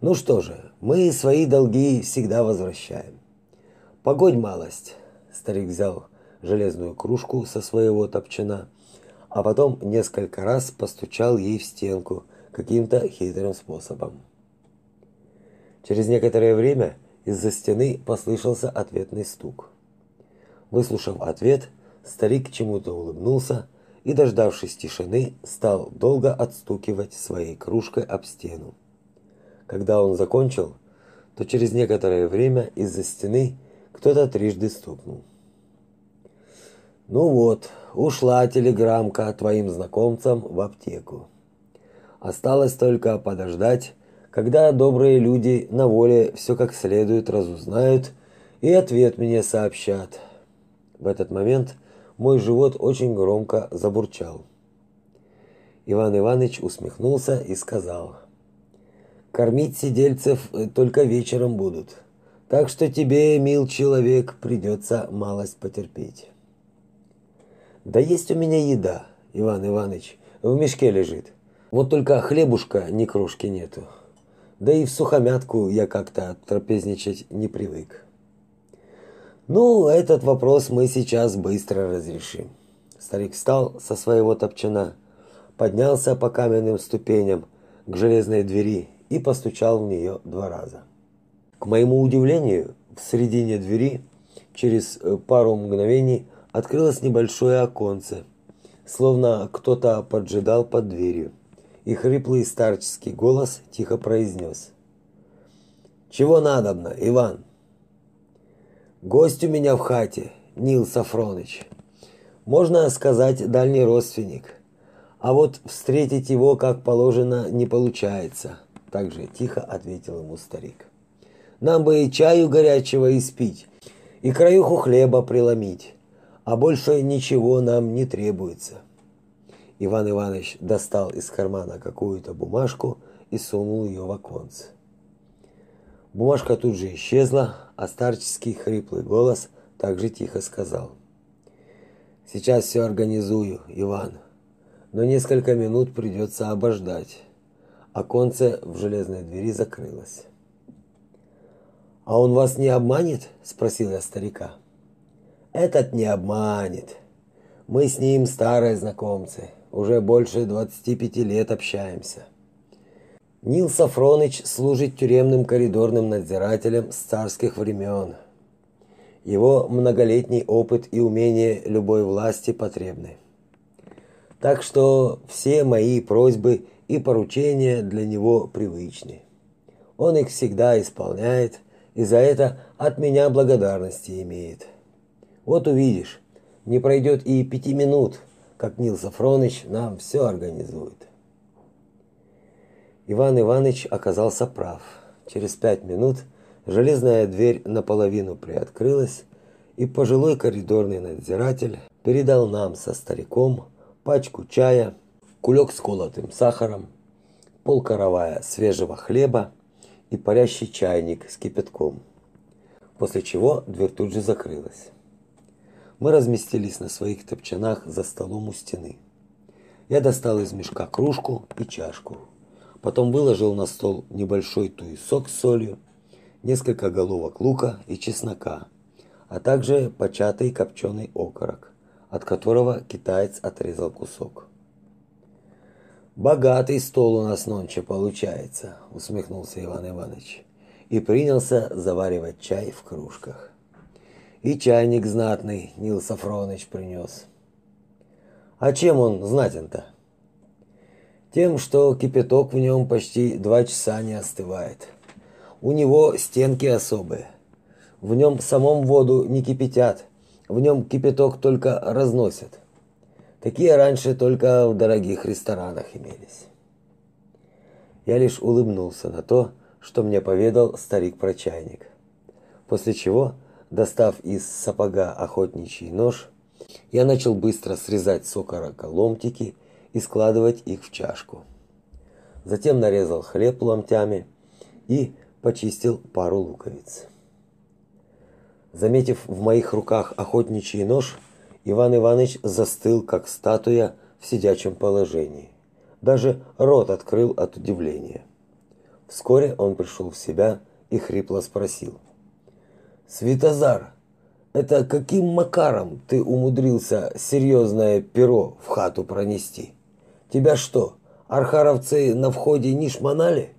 Ну что же, мы свои долги всегда возвращаем. Погодь малость. Старик взял железную кружку со своего топчана, а потом несколько раз постучал ей в стенку каким-то хитрым способом. Через некоторое время из-за стены послышался ответный стук. Выслушав ответ, старик чему-то улыбнулся и, дождавшись тишины, стал долго отстукивать своей кружкой об стену. Когда он закончил, то через некоторое время из-за стены кто-то трижды стукнул. Ну вот, ушла телеграммка твоим знакомцам в аптеку. Осталось только подождать, когда добрые люди на воле все как следует разузнают и ответ мне сообщат. В этот момент мой живот очень громко забурчал. Иван Иванович усмехнулся и сказал: "Кормить сидельцев только вечером будут, так что тебе, мил человек, придется малость потерпеть". Да есть у меня еда, Иван Иванович, в мешке лежит. Вот только хлебушка ни крошки нету. Да и в сухомятку я как-то трапезничать не привык. Ну, этот вопрос мы сейчас быстро разрешим. Старик встал со своего топчана, поднялся по каменным ступеням к железной двери и постучал в нее два раза. К моему удивлению, в середине двери через э, пару мгновений открылось небольшое оконце, словно кто-то поджидал под дверью и хриплый старческий голос тихо произнес. «Чего надобно, Иван?» «Гость у меня в хате, Нил Сафроныч. Можно сказать, дальний родственник. А вот встретить его, как положено, не получается», также тихо ответил ему старик. «Нам бы и чаю горячего испить, и краюху хлеба приломить, а больше ничего нам не требуется». Иван Иванович достал из кармана какую-то бумажку и сунул ее в оконце. Бумажка тут же исчезла, а старческий хриплый голос также тихо сказал: "Сейчас все организую, Иван, но несколько минут придется обождать". Оконце в железной двери закрылось. "А он вас не обманет?" спросил я старика. "Этот не обманет. Мы с ним старые знакомцы уже больше 25 лет общаемся. Нил Сафроныч служит тюремным коридорным надзирателем с царских времен. Его многолетний опыт и умение любой власти потребны. Так что все мои просьбы и поручения для него привычны. Он их всегда исполняет и за это от меня благодарности имеет. Вот увидишь, не пройдет и пяти минут – как Нил Сафроныч нам все организует. Иван Иванович оказался прав. Через пять минут железная дверь наполовину приоткрылась, и пожилой коридорный надзиратель передал нам со стариком пачку чая, кулек с колотым сахаром, полкоровая свежего хлеба и парящий чайник с кипятком. После чего дверь тут же закрылась. Мы разместились на своих топчанах за столом у стены. Я достал из мешка кружку и чашку. Потом выложил на стол небольшой туесок с солью, несколько головок лука и чеснока, а также початый копченый окорок, от которого китаец отрезал кусок. Богатый стол у нас нонче получается, усмехнулся Иван Иванович и принялся заваривать чай в кружках. И чайник знатный Нил Сафроныч принес. А чем он знатен-то? Тем, что кипяток в нем почти два часа не остывает. У него стенки особые. В нем самом воду не кипятят, в нем кипяток только разносят. Такие раньше только в дорогих ресторанах имелись. Я лишь улыбнулся на то, что мне поведал старик про чайник. После чего Достав из сапога охотничий нож, я начал быстро срезать с окорока ломтики и складывать их в чашку. Затем нарезал хлеб ломтями и почистил пару луковиц. Заметив в моих руках охотничий нож, Иван Иванович застыл, как статуя в сидячем положении. Даже рот открыл от удивления. Вскоре он пришел в себя и хрипло спросил. «Светозар, это каким макаром ты умудрился серьезное перо в хату пронести? Тебя что, архаровцы на входе не шмонали?»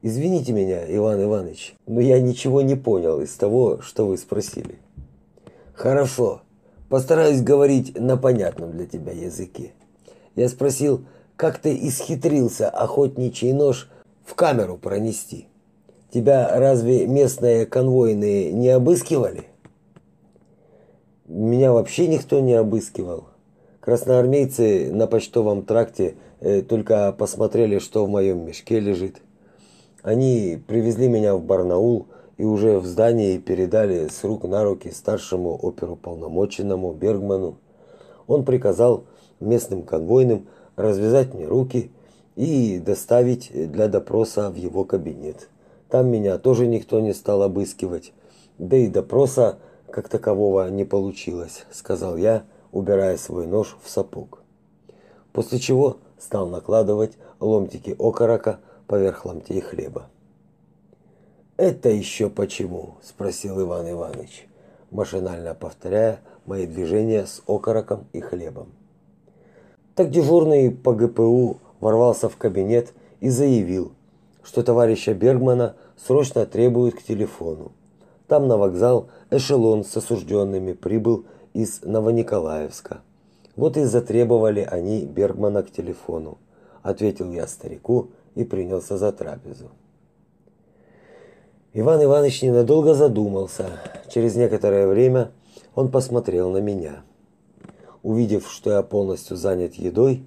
Извините меня, Иван Иванович, но я ничего не понял из того, что вы спросили. Хорошо. Постараюсь говорить на понятном для тебя языке. Я спросил, как ты исхитрился охотничий нож в камеру пронести? Тебя разве местные конвойные не обыскивали? Меня вообще никто не обыскивал. Красноармейцы на почтовом тракте э, только посмотрели, что в моем мешке лежит. Они привезли меня в Барнаул и уже в здании передали с рук на руки старшему оперуполномоченному Бергману. Он приказал местным конвойным развязать мне руки и доставить для допроса в его кабинет. Там меня тоже никто не стал обыскивать. Да и допроса как такового не получилось, сказал я, убирая свой нож в сапог. После чего стал накладывать ломтики окорока поверх ломтей хлеба. Это еще почему? спросил Иван Иванович, машинально повторяя мои движения с окороком и хлебом. Так дежурный по ГПУ ворвался в кабинет и заявил, что товарища Бергмана срочно требуют к телефону. Там на вокзал эшелон с осужденными прибыл из Новониколаевска. Вот и затребовали они Бергмана к телефону, ответил я старику и принялся за трапезу. Иван Иванович ненадолго задумался. Через некоторое время он посмотрел на меня. Увидев, что я полностью занят едой,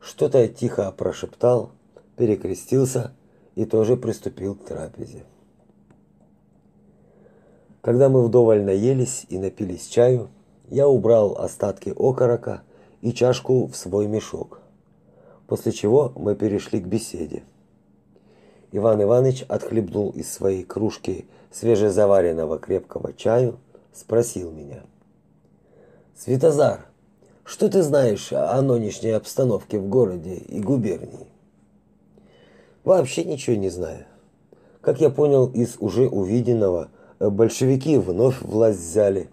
что-то тихо прошептал, перекрестился и тоже приступил к трапезе. Когда мы вдоволь наелись и напились чаю, я убрал остатки окорока и чашку в свой мешок после чего мы перешли к беседе. Иван Иванович отхлебнул из своей кружки свежезаваренного крепкого чаю, спросил меня: "Светозар, что ты знаешь о нынешней обстановке в городе и губернии?" "Вообще ничего не знаю. Как я понял из уже увиденного, большевики вновь власть взяли.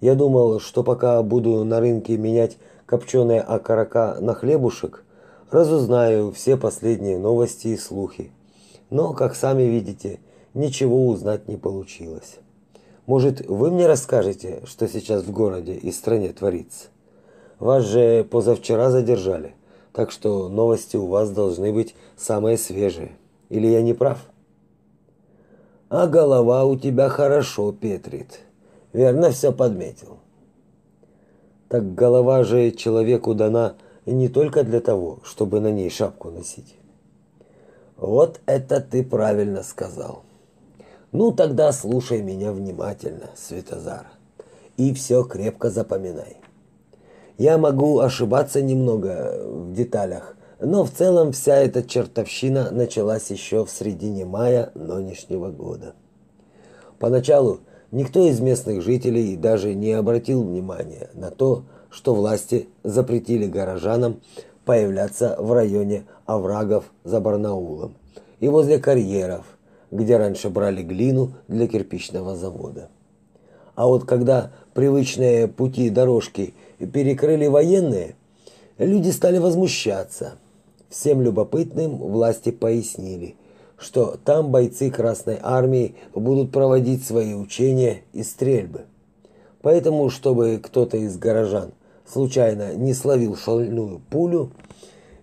Я думал, что пока буду на рынке менять копченые окорока на хлебушек, разузнаю все последние новости и слухи. Но, как сами видите, ничего узнать не получилось. Может, вы мне расскажете, что сейчас в городе и стране творится? Вас же позавчера задержали, так что новости у вас должны быть самые свежие. Или я не прав? А голова у тебя хорошо петрит. Верно все подметил. Так голова же человеку дана не только для того, чтобы на ней шапку носить. Вот это ты правильно сказал. Ну тогда слушай меня внимательно, Светозар, и все крепко запоминай. Я могу ошибаться немного в деталях, но в целом вся эта чертовщина началась еще в середине мая нынешнего года. Поначалу никто из местных жителей даже не обратил внимания на то, что власти запретили горожанам появляться в районе оврагов за Барнаулом и возле карьеров, где раньше брали глину для кирпичного завода. А вот когда привычные пути и дорожки перекрыли военные, люди стали возмущаться. Всем любопытным власти пояснили, что там бойцы Красной армии будут проводить свои учения и стрельбы. Поэтому, чтобы кто-то из горожан случайно не словил шальную пулю,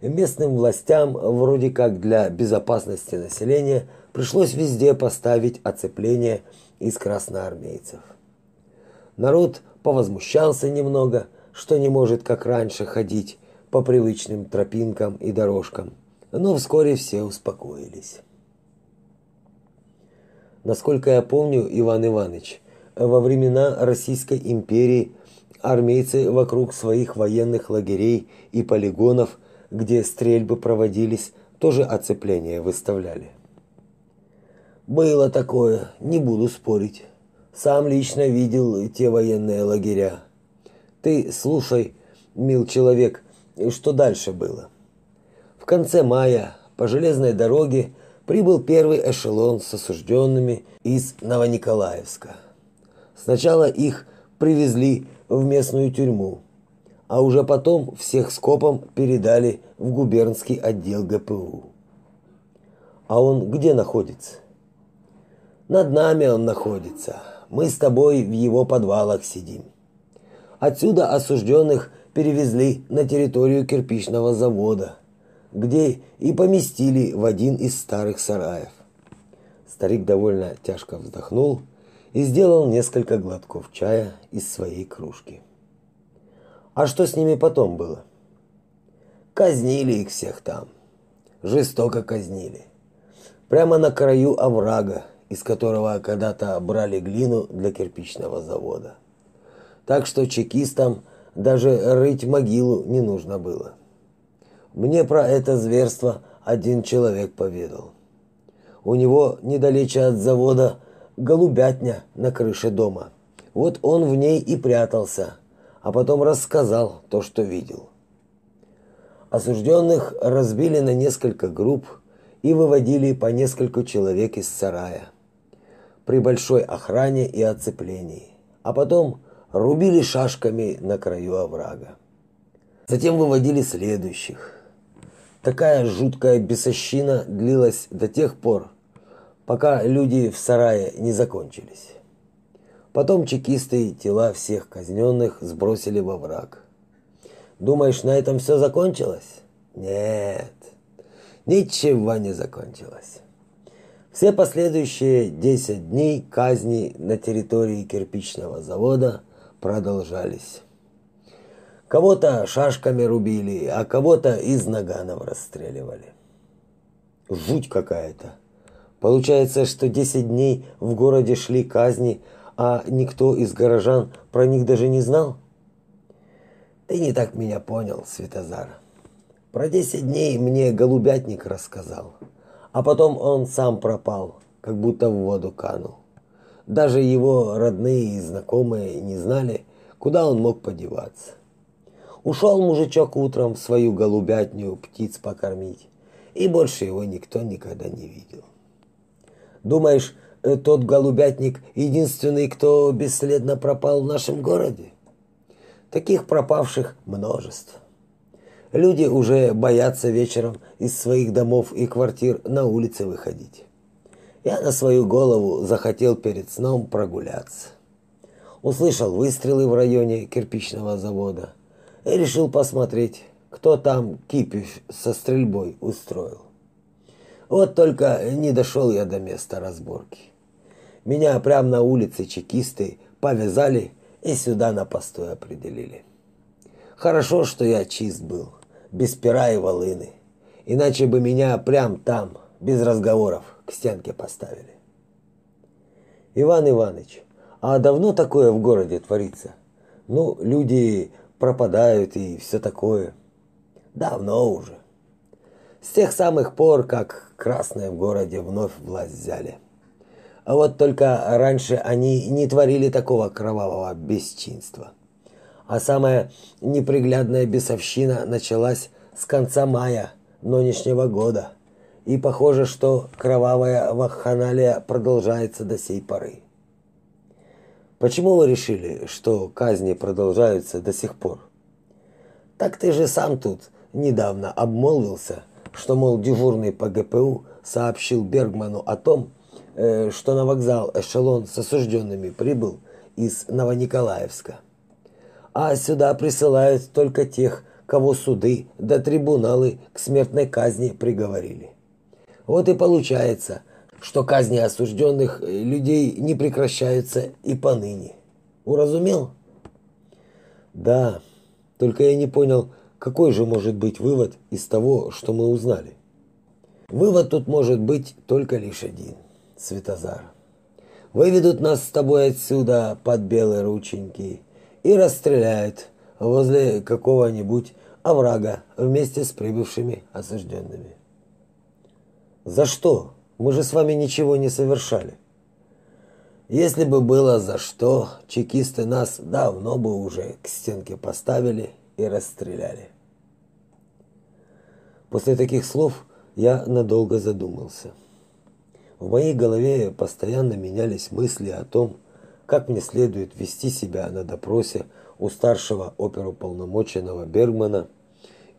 местным властям, вроде как для безопасности населения, пришлось везде поставить оцепление из красноармейцев. Народ повозмущался немного, что не может как раньше ходить по привычным тропинкам и дорожкам, но вскоре все успокоились. Насколько я помню, Иван Иванович, во времена Российской империи армейцы вокруг своих военных лагерей и полигонов, где стрельбы проводились, тоже оцепление выставляли. Было такое, не буду спорить. Сам лично видел те военные лагеря. Ты слушай, мил человек, что дальше было? В конце мая по железной дороге прибыл первый эшелон с осужденными из Новониколаевска. Сначала их привезли в местную тюрьму, а уже потом всех скопом передали в губернский отдел ГПУ. А он где находится? Над нами он находится. Мы с тобой в его подвалах сидим. Отсюда осужденных перевезли на территорию кирпичного завода, где и поместили в один из старых сараев. Старик довольно тяжко вздохнул и сделал несколько глотков чая из своей кружки. А что с ними потом было? Казнили их всех там. Жестоко казнили. Прямо на краю оврага, из которого когда-то брали глину для кирпичного завода так что чекистам даже рыть могилу не нужно было. Мне про это зверство один человек поведал. У него недалече от завода голубятня на крыше дома. Вот он в ней и прятался, а потом рассказал то, что видел. Осужденных разбили на несколько групп и выводили по несколько человек из сарая при большой охране и оцеплении. А потом рубили шашками на краю оврага. Затем выводили следующих. Такая жуткая бесовщина длилась до тех пор, пока люди в сарае не закончились. Потом чекисты тела всех казненных сбросили во враг. Думаешь, на этом все закончилось? Нет. Ничего не закончилось. Все последующие 10 дней казни на территории кирпичного завода – продолжались. Кого-то шашками рубили, а кого-то из наганов расстреливали. Жуть какая-то. Получается, что 10 дней в городе шли казни, а никто из горожан про них даже не знал? Ты не так меня понял, Светозар. Про 10 дней мне голубятник рассказал, а потом он сам пропал, как будто в воду канул. Даже его родные и знакомые не знали, куда он мог подеваться. Ушел мужичок утром в свою голубятню птиц покормить, и больше его никто никогда не видел. Думаешь, э, тот голубятник единственный, кто бесследно пропал в нашем городе? Таких пропавших множество. Люди уже боятся вечером из своих домов и квартир на улицы выходить я на свою голову захотел перед сном прогуляться. Услышал выстрелы в районе кирпичного завода решил посмотреть, кто там кипиш со стрельбой устроил. Вот только не дошел я до места разборки. Меня прямо на улице чекисты повязали и сюда на постой определили. Хорошо, что я чист был, без пера и волыны. Иначе бы меня прям там, без разговоров, к стенке поставили. Иван Иванович, а давно такое в городе творится? Ну, люди пропадают и все такое. Давно уже. С тех самых пор, как красные в городе вновь власть взяли. А вот только раньше они не творили такого кровавого бесчинства. А самая неприглядная бесовщина началась с конца мая нынешнего года – и похоже, что кровавая вакханалия продолжается до сей поры. Почему вы решили, что казни продолжаются до сих пор? Так ты же сам тут недавно обмолвился, что, мол, дежурный по ГПУ сообщил Бергману о том, э, что на вокзал эшелон с осужденными прибыл из Новониколаевска. А сюда присылают только тех, кого суды до да трибуналы к смертной казни приговорили. Вот и получается, что казни осужденных э, людей не прекращаются и поныне. Уразумел? Да, только я не понял, какой же может быть вывод из того, что мы узнали. Вывод тут может быть только лишь один, Светозар. Выведут нас с тобой отсюда под белые рученьки и расстреляют возле какого-нибудь оврага вместе с прибывшими осужденными. За что? Мы же с вами ничего не совершали. Если бы было за что, чекисты нас давно бы уже к стенке поставили и расстреляли. После таких слов я надолго задумался. В моей голове постоянно менялись мысли о том, как мне следует вести себя на допросе у старшего оперуполномоченного Бергмана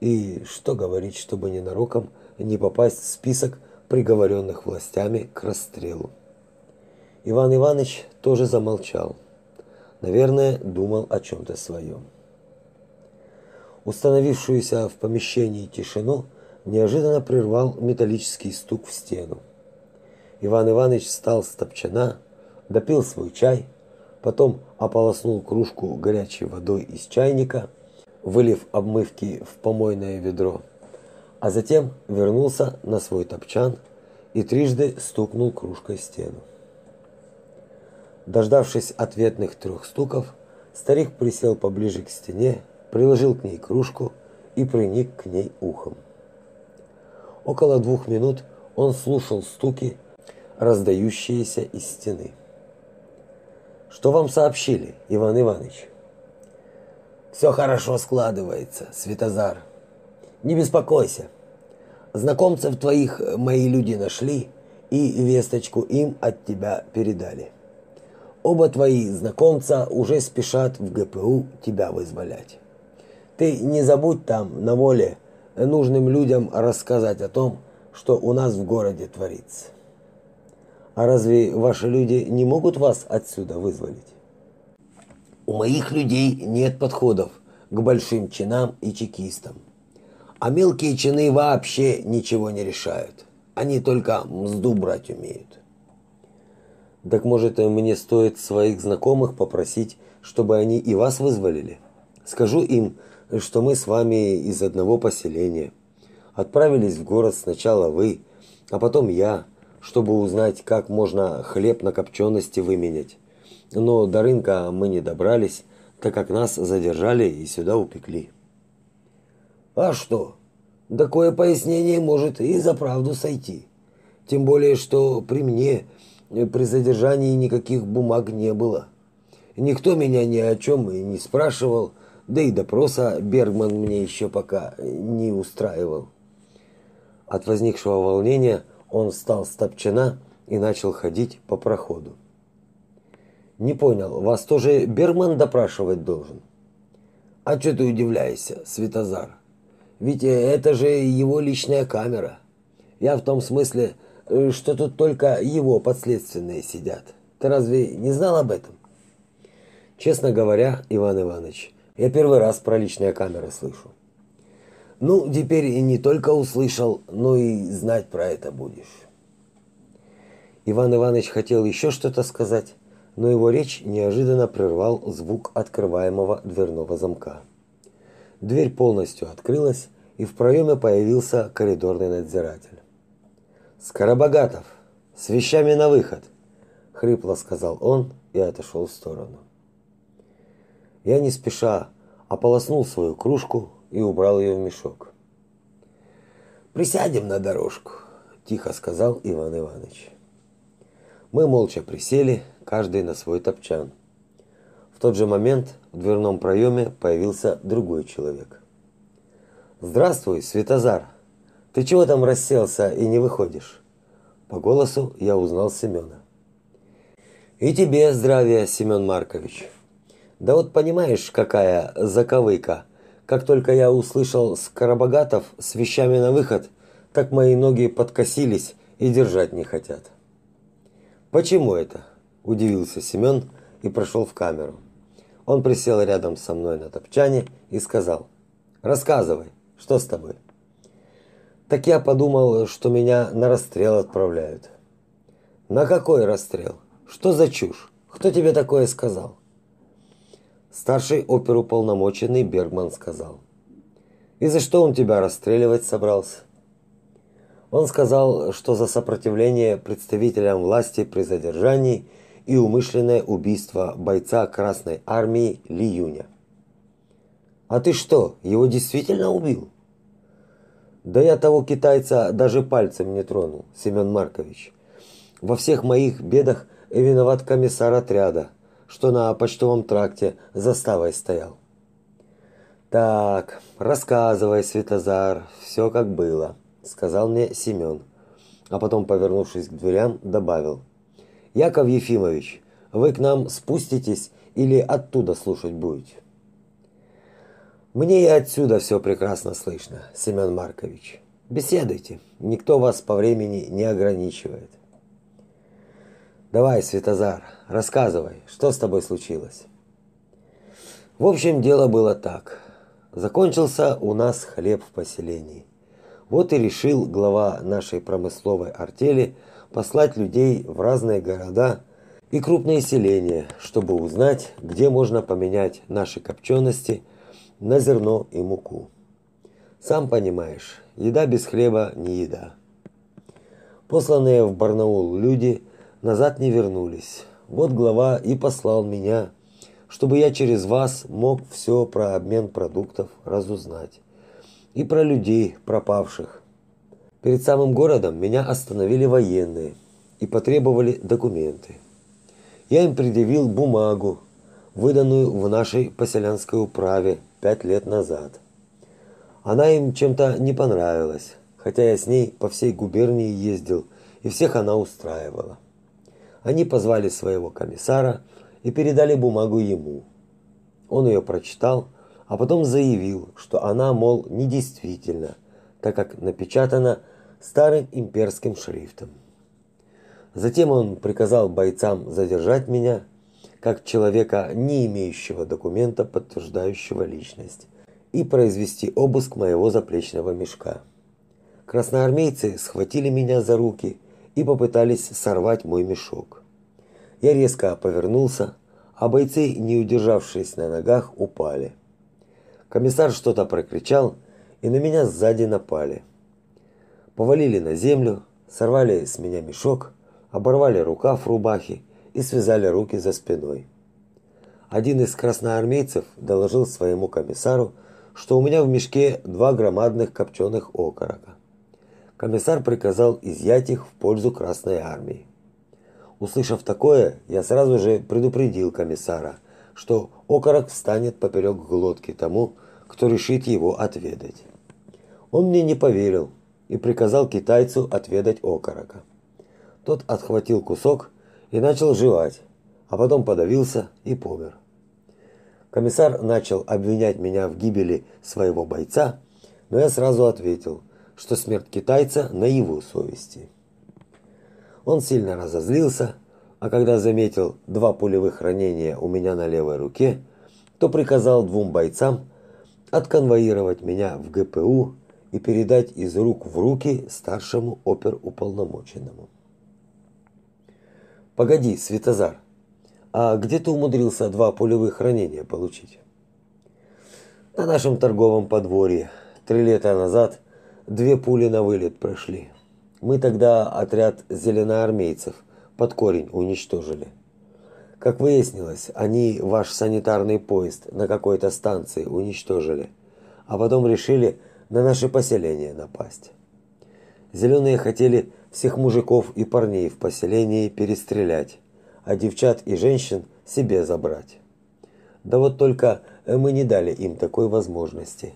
и что говорить, чтобы ненароком не попасть в список приговоренных властями к расстрелу. Иван Иванович тоже замолчал. Наверное, думал о чем-то своем. Установившуюся в помещении тишину неожиданно прервал металлический стук в стену. Иван Иванович встал с топчана, допил свой чай, потом ополоснул кружку горячей водой из чайника, вылив обмывки в помойное ведро, а затем вернулся на свой топчан и трижды стукнул кружкой стену. Дождавшись ответных трех стуков, старик присел поближе к стене, приложил к ней кружку и приник к ней ухом. Около двух минут он слушал стуки, раздающиеся из стены. Что вам сообщили, Иван Иванович? Все хорошо складывается, Светозар. Не беспокойся. Знакомцев твоих мои люди нашли и весточку им от тебя передали. Оба твои знакомца уже спешат в ГПУ тебя вызволять. Ты не забудь там на воле нужным людям рассказать о том, что у нас в городе творится. А разве ваши люди не могут вас отсюда вызволить? У моих людей нет подходов к большим чинам и чекистам. А мелкие чины вообще ничего не решают. Они только мзду брать умеют. Так может, мне стоит своих знакомых попросить, чтобы они и вас вызволили? Скажу им, что мы с вами из одного поселения. Отправились в город сначала вы, а потом я, чтобы узнать, как можно хлеб на копчености выменять. Но до рынка мы не добрались, так как нас задержали и сюда упекли. А что? Такое пояснение может и за правду сойти. Тем более, что при мне при задержании никаких бумаг не было. Никто меня ни о чем и не спрашивал, да и допроса Бергман мне еще пока не устраивал. От возникшего волнения он встал с топчана и начал ходить по проходу. Не понял, вас тоже Бергман допрашивать должен? А что ты удивляешься, Светозар? Ведь это же его личная камера. Я в том смысле, что тут только его подследственные сидят. Ты разве не знал об этом? Честно говоря, Иван Иванович, я первый раз про личные камеры слышу. Ну, теперь и не только услышал, но и знать про это будешь. Иван Иванович хотел еще что-то сказать, но его речь неожиданно прервал звук открываемого дверного замка. Дверь полностью открылась, и в проеме появился коридорный надзиратель. «Скоробогатов, с вещами на выход!» — хрипло сказал он и отошел в сторону. Я не спеша ополоснул свою кружку и убрал ее в мешок. «Присядем на дорожку», – тихо сказал Иван Иванович. Мы молча присели, каждый на свой топчан. В тот же момент в дверном проеме появился другой человек. «Здравствуй, Светозар! Ты чего там расселся и не выходишь?» По голосу я узнал Семена. «И тебе здравия, Семен Маркович!» Да вот понимаешь, какая заковыка. Как только я услышал Скоробогатов с вещами на выход, так мои ноги подкосились и держать не хотят. Почему это? удивился Семен и прошел в камеру. Он присел рядом со мной на топчане и сказал: "Рассказывай, что с тобой?" Так я подумал, что меня на расстрел отправляют. На какой расстрел? Что за чушь? Кто тебе такое сказал? Старший оперуполномоченный Бергман сказал. «И за что он тебя расстреливать собрался?» Он сказал, что за сопротивление представителям власти при задержании и умышленное убийство бойца Красной армии Ли Юня. А ты что, его действительно убил? Да я того китайца даже пальцем не тронул, Семен Маркович. Во всех моих бедах виноват комиссар отряда, что на почтовом тракте заставой стоял. Так, рассказывай, Светозар, все как было, сказал мне Семен, а потом, повернувшись к дверям, добавил: Яков Ефимович, вы к нам спуститесь или оттуда слушать будете? Мне и отсюда все прекрасно слышно, Семен Маркович. Беседуйте, никто вас по времени не ограничивает. Давай, Светозар, рассказывай, что с тобой случилось? В общем, дело было так. Закончился у нас хлеб в поселении. Вот и решил глава нашей промысловой артели послать людей в разные города и крупные селения, чтобы узнать, где можно поменять наши копчености на зерно и муку. Сам понимаешь, еда без хлеба не еда. Посланные в Барнаул люди назад не вернулись. Вот глава и послал меня чтобы я через вас мог все про обмен продуктов разузнать. И про людей пропавших. Перед самым городом меня остановили военные и потребовали документы. Я им предъявил бумагу, выданную в нашей поселянской управе пять лет назад. Она им чем-то не понравилась, хотя я с ней по всей губернии ездил, и всех она устраивала. Они позвали своего комиссара и передали бумагу ему. Он ее прочитал, а потом заявил, что она, мол, недействительна, так как напечатана старым имперским шрифтом. Затем он приказал бойцам задержать меня, как человека, не имеющего документа, подтверждающего личность, и произвести обыск моего заплечного мешка. Красноармейцы схватили меня за руки и попытались сорвать мой мешок. Я резко повернулся, а бойцы, не удержавшись на ногах, упали. Комиссар что-то прокричал, и на меня сзади напали. Повалили на землю, сорвали с меня мешок, оборвали рукав рубахи и связали руки за спиной. Один из красноармейцев доложил своему комиссару, что у меня в мешке два громадных копченых окорока. Комиссар приказал изъять их в пользу Красной армии. Услышав такое, я сразу же предупредил комиссара, что окорок встанет поперек глотки тому, кто решит его отведать. Он мне не поверил и приказал китайцу отведать окорока. Тот отхватил кусок и начал жевать, а потом подавился и помер. Комиссар начал обвинять меня в гибели своего бойца, но я сразу ответил, что смерть китайца на его совести. Он сильно разозлился, а когда заметил два пулевых ранения у меня на левой руке, то приказал двум бойцам отконвоировать меня в ГПУ и передать из рук в руки старшему оперуполномоченному. Погоди, Светозар. А где ты умудрился два пулевых ранения получить? На нашем торговом подворье три лета назад две пули на вылет прошли. Мы тогда отряд зеленоармейцев под корень уничтожили. Как выяснилось, они ваш санитарный поезд на какой-то станции уничтожили, а потом решили на наше поселение напасть. Зеленые хотели всех мужиков и парней в поселении перестрелять, а девчат и женщин себе забрать. Да вот только мы не дали им такой возможности.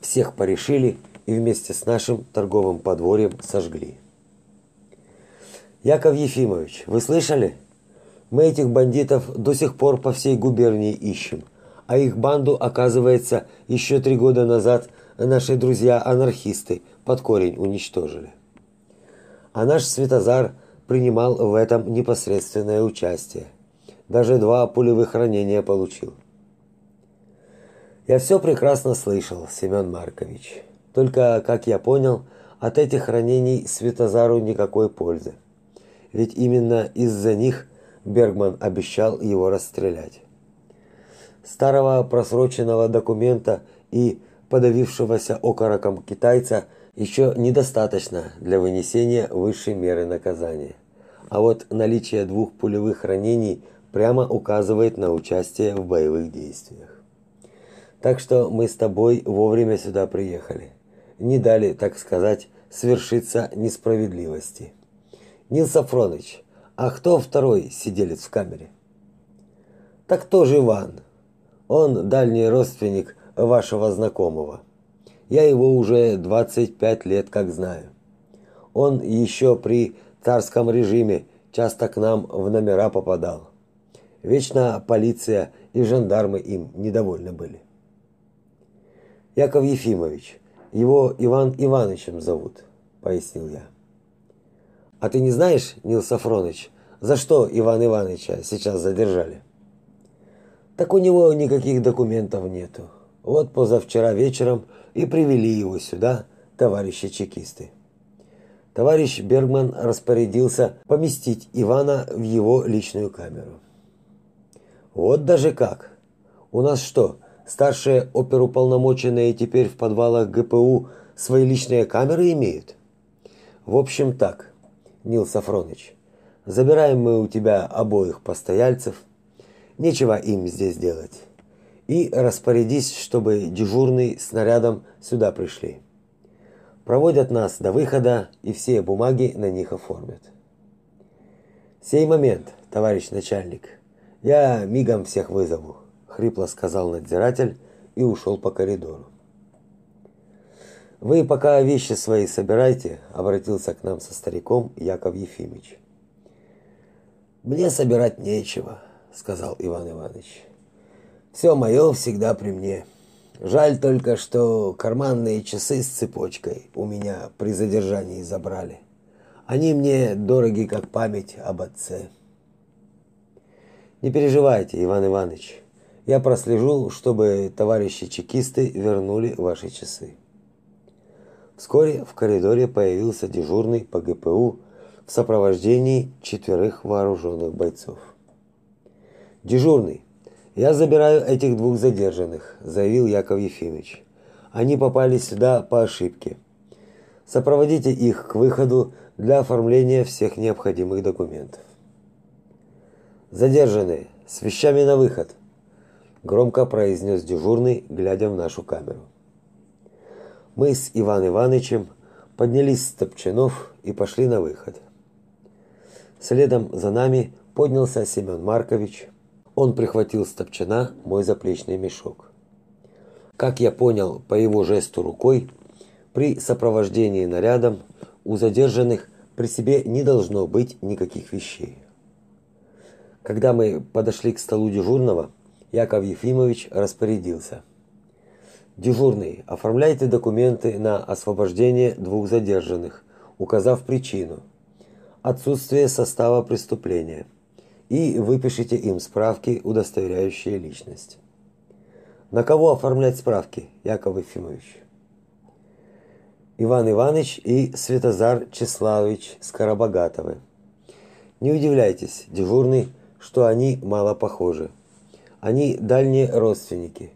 Всех порешили и вместе с нашим торговым подворьем сожгли. Яков Ефимович, вы слышали? Мы этих бандитов до сих пор по всей губернии ищем, а их банду, оказывается, еще три года назад наши друзья-анархисты под корень уничтожили. А наш Светозар принимал в этом непосредственное участие. Даже два пулевых ранения получил. Я все прекрасно слышал, Семен Маркович. Только, как я понял, от этих ранений Светозару никакой пользы ведь именно из-за них Бергман обещал его расстрелять. Старого просроченного документа и подавившегося окороком китайца еще недостаточно для вынесения высшей меры наказания. а вот наличие двух пулевых ранений прямо указывает на участие в боевых действиях. Так что мы с тобой вовремя сюда приехали. Не дали, так сказать, свершиться несправедливости. Нил Сафроныч, а кто второй сиделец в камере? Так тоже Иван. Он дальний родственник вашего знакомого. Я его уже 25 лет как знаю. Он еще при царском режиме часто к нам в номера попадал. Вечно полиция и жандармы им недовольны были. Яков Ефимович, его Иван Ивановичем зовут, пояснил я. А ты не знаешь, Нил Сафронович, за что Иван Ивановича сейчас задержали? Так у него никаких документов нету. Вот позавчера вечером и привели его сюда, товарищи чекисты товарищ Бергман распорядился поместить Ивана в его личную камеру. Вот даже как. У нас что, старшие оперуполномоченные теперь в подвалах ГПУ свои личные камеры имеют? В общем так, Нил Сафроныч, забираем мы у тебя обоих постояльцев. Нечего им здесь делать. И распорядись, чтобы дежурный с нарядом сюда пришли проводят нас до выхода и все бумаги на них оформят. Сей момент, товарищ начальник. Я мигом всех вызову, хрипло сказал надзиратель и ушел по коридору. Вы пока вещи свои собирайте, обратился к нам со стариком Яков Ефимович. Мне собирать нечего, сказал Иван Иванович. Все мое всегда при мне. Жаль только, что карманные часы с цепочкой у меня при задержании забрали. Они мне дороги как память об отце. Не переживайте, Иван Иванович. Я прослежу, чтобы товарищи чекисты вернули ваши часы. Вскоре в коридоре появился дежурный по ГПУ в сопровождении четверых вооруженных бойцов. Дежурный, я забираю этих двух задержанных, заявил Яков Ефимович. Они попали сюда по ошибке. Сопроводите их к выходу для оформления всех необходимых документов. Задержанные, с вещами на выход, громко произнес дежурный, глядя в нашу камеру. Мы с Иван Ивановичем поднялись с топчанов и пошли на выход. Следом за нами поднялся Семен Маркович, он прихватил с топчана мой заплечный мешок. Как я понял по его жесту рукой, при сопровождении нарядом у задержанных при себе не должно быть никаких вещей. Когда мы подошли к столу дежурного, Яков Ефимович распорядился: "Дежурный, оформляйте документы на освобождение двух задержанных, указав причину: отсутствие состава преступления и выпишите им справки, удостоверяющие личность. На кого оформлять справки, Яков Ефимович? Иван Иванович и Светозар Числавович Скоробогатовы. Не удивляйтесь, дежурный, что они мало похожи. Они дальние родственники.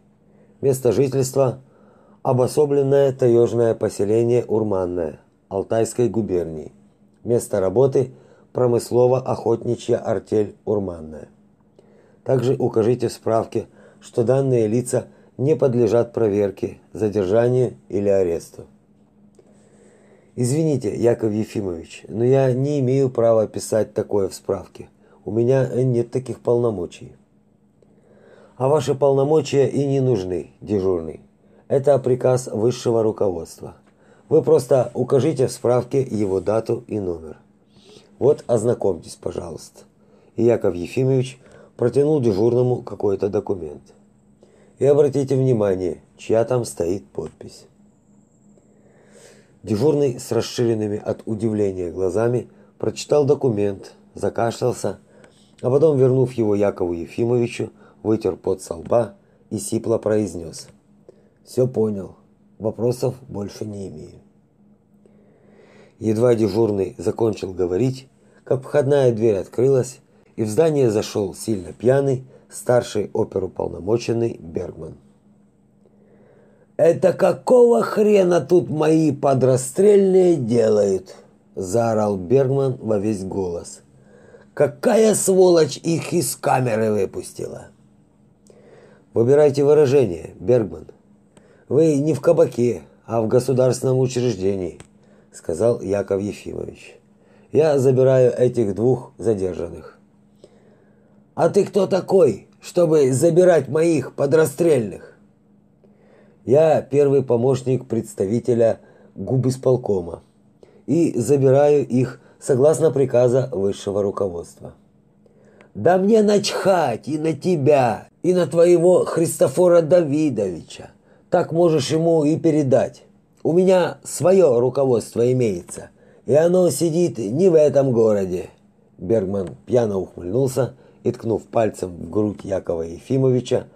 Место жительства – обособленное таежное поселение Урманное Алтайской губернии. Место работы – промыслово-охотничья артель Урманная. Также укажите в справке, что данные лица не подлежат проверке, задержанию или аресту. Извините, Яков Ефимович, но я не имею права писать такое в справке. У меня нет таких полномочий. А ваши полномочия и не нужны, дежурный. Это приказ высшего руководства. Вы просто укажите в справке его дату и номер. Вот, ознакомьтесь, пожалуйста. И Яков Ефимович протянул дежурному какой-то документ. И обратите внимание, чья там стоит подпись. Дежурный с расширенными от удивления глазами прочитал документ, закашлялся, а потом, вернув его Якову Ефимовичу, вытер пот со лба и сипло произнес. «Все понял. Вопросов больше не имею». Едва дежурный закончил говорить, как входная дверь открылась, и в здание зашел сильно пьяный старший оперуполномоченный Бергман. «Это какого хрена тут мои подрастрельные делают?» – заорал Бергман во весь голос. Какая сволочь их из камеры выпустила? Выбирайте выражение, Бергман. Вы не в кабаке, а в государственном учреждении, сказал Яков Ефимович. Я забираю этих двух задержанных. А ты кто такой, чтобы забирать моих подрастрельных? Я первый помощник представителя губисполкома и забираю их согласно приказа высшего руководства. Да мне начхать и на тебя, и на твоего Христофора Давидовича. Так можешь ему и передать. У меня свое руководство имеется, и оно сидит не в этом городе. Бергман пьяно ухмыльнулся и, ткнув пальцем в грудь Якова Ефимовича,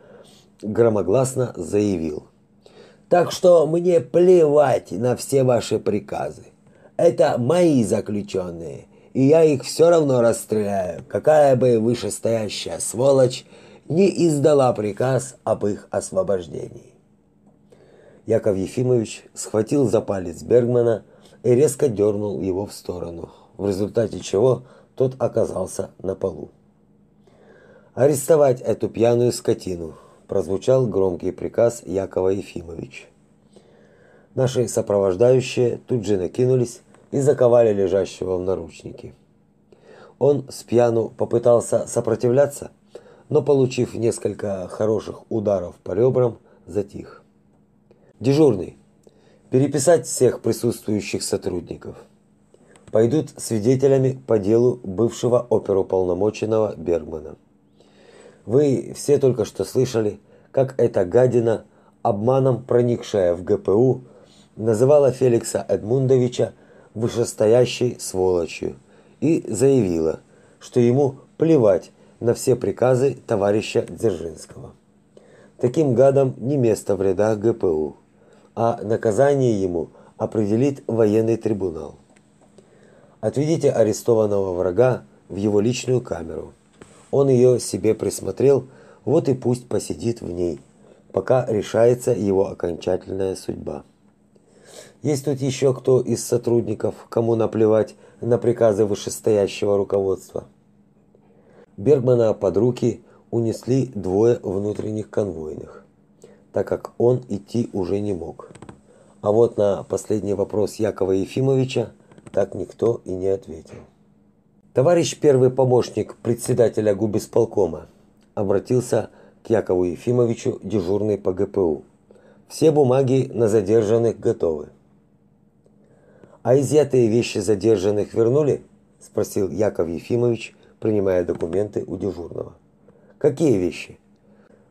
громогласно заявил. Так что мне плевать на все ваши приказы. Это мои заключенные, и я их все равно расстреляю, какая бы вышестоящая сволочь не издала приказ об их освобождении. Яков Ефимович схватил за палец Бергмана и резко дернул его в сторону, в результате чего тот оказался на полу. «Арестовать эту пьяную скотину!» прозвучал громкий приказ Якова Ефимовича. Наши сопровождающие тут же накинулись и заковали лежащего в наручники. Он с пьяну попытался сопротивляться, но, получив несколько хороших ударов по ребрам, затих. Дежурный. Переписать всех присутствующих сотрудников. Пойдут свидетелями по делу бывшего оперуполномоченного Бергмана. Вы все только что слышали, как эта гадина, обманом проникшая в ГПУ, называла Феликса Эдмундовича вышестоящей сволочью и заявила, что ему плевать на все приказы товарища Дзержинского. Таким гадам не место в рядах ГПУ, а наказание ему определит военный трибунал. Отведите арестованного врага в его личную камеру. Он ее себе присмотрел, вот и пусть посидит в ней, пока решается его окончательная судьба. Есть тут еще кто из сотрудников, кому наплевать на приказы вышестоящего руководства. Бергмана под руки унесли двое внутренних конвойных, так как он идти уже не мог. А вот на последний вопрос Якова Ефимовича так никто и не ответил. Товарищ первый помощник председателя губисполкома обратился к Якову Ефимовичу, дежурный по ГПУ. Все бумаги на задержанных готовы. А изъятые вещи задержанных вернули? спросил Яков Ефимович, принимая документы у дежурного. Какие вещи?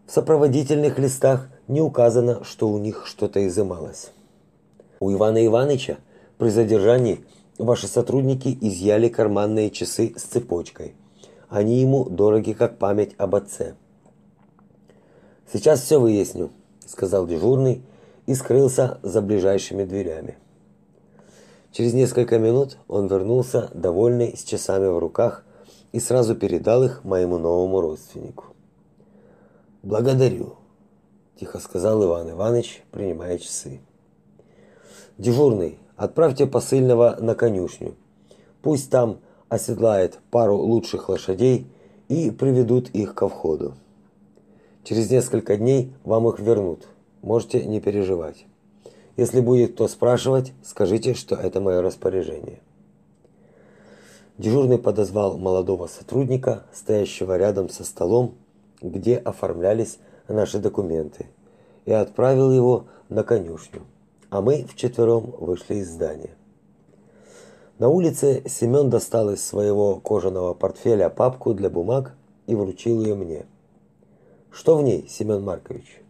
В сопроводительных листах не указано, что у них что-то изымалось. У Ивана Ивановича при задержании Ваши сотрудники изъяли карманные часы с цепочкой. Они ему дороги как память об отце. Сейчас все выясню, сказал дежурный и скрылся за ближайшими дверями. Через несколько минут он вернулся, довольный, с часами в руках, и сразу передал их моему новому родственнику. Благодарю, тихо сказал Иван Иванович, принимая часы. Дежурный, Отправьте посыльного на конюшню. Пусть там оседлает пару лучших лошадей и приведут их ко входу. Через несколько дней вам их вернут. Можете не переживать. Если будет кто спрашивать, скажите, что это мое распоряжение. Дежурный подозвал молодого сотрудника, стоящего рядом со столом, где оформлялись наши документы, и отправил его на конюшню а мы вчетвером вышли из здания. На улице Семен достал из своего кожаного портфеля папку для бумаг и вручил ее мне. Что в ней, Семен Маркович?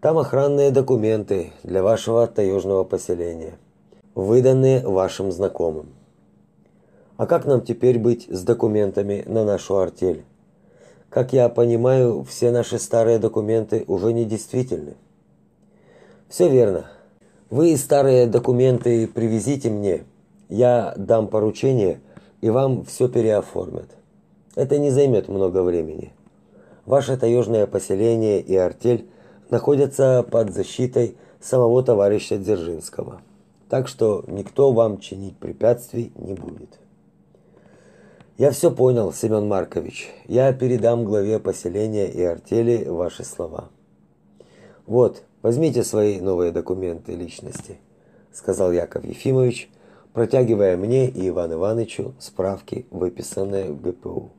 Там охранные документы для вашего таежного поселения, выданные вашим знакомым. А как нам теперь быть с документами на нашу артель? Как я понимаю, все наши старые документы уже не действительны. Все верно. Вы старые документы привезите мне. Я дам поручение, и вам все переоформят. Это не займет много времени. Ваше таежное поселение и артель находятся под защитой самого товарища Дзержинского. Так что никто вам чинить препятствий не будет. Я все понял, Семен Маркович. Я передам главе поселения и артели ваши слова. Вот, возьмите свои новые документы личности, сказал Яков Ефимович, протягивая мне и Иван Ивановичу справки, выписанные в ГПУ.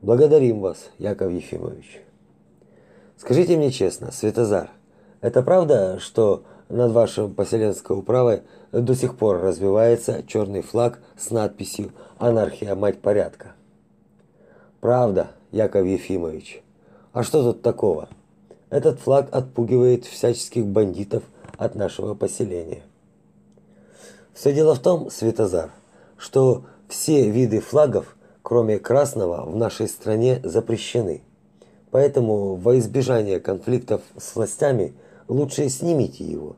Благодарим вас, Яков Ефимович. Скажите мне честно, Светозар, это правда, что над вашей поселенской управой до сих пор развивается черный флаг с надписью «Анархия, мать порядка»? Правда, Яков Ефимович. А что тут такого? Этот флаг отпугивает всяческих бандитов от нашего поселения. Все дело в том, Светозар, что все виды флагов, кроме красного, в нашей стране запрещены. Поэтому во избежание конфликтов с властями лучше снимите его.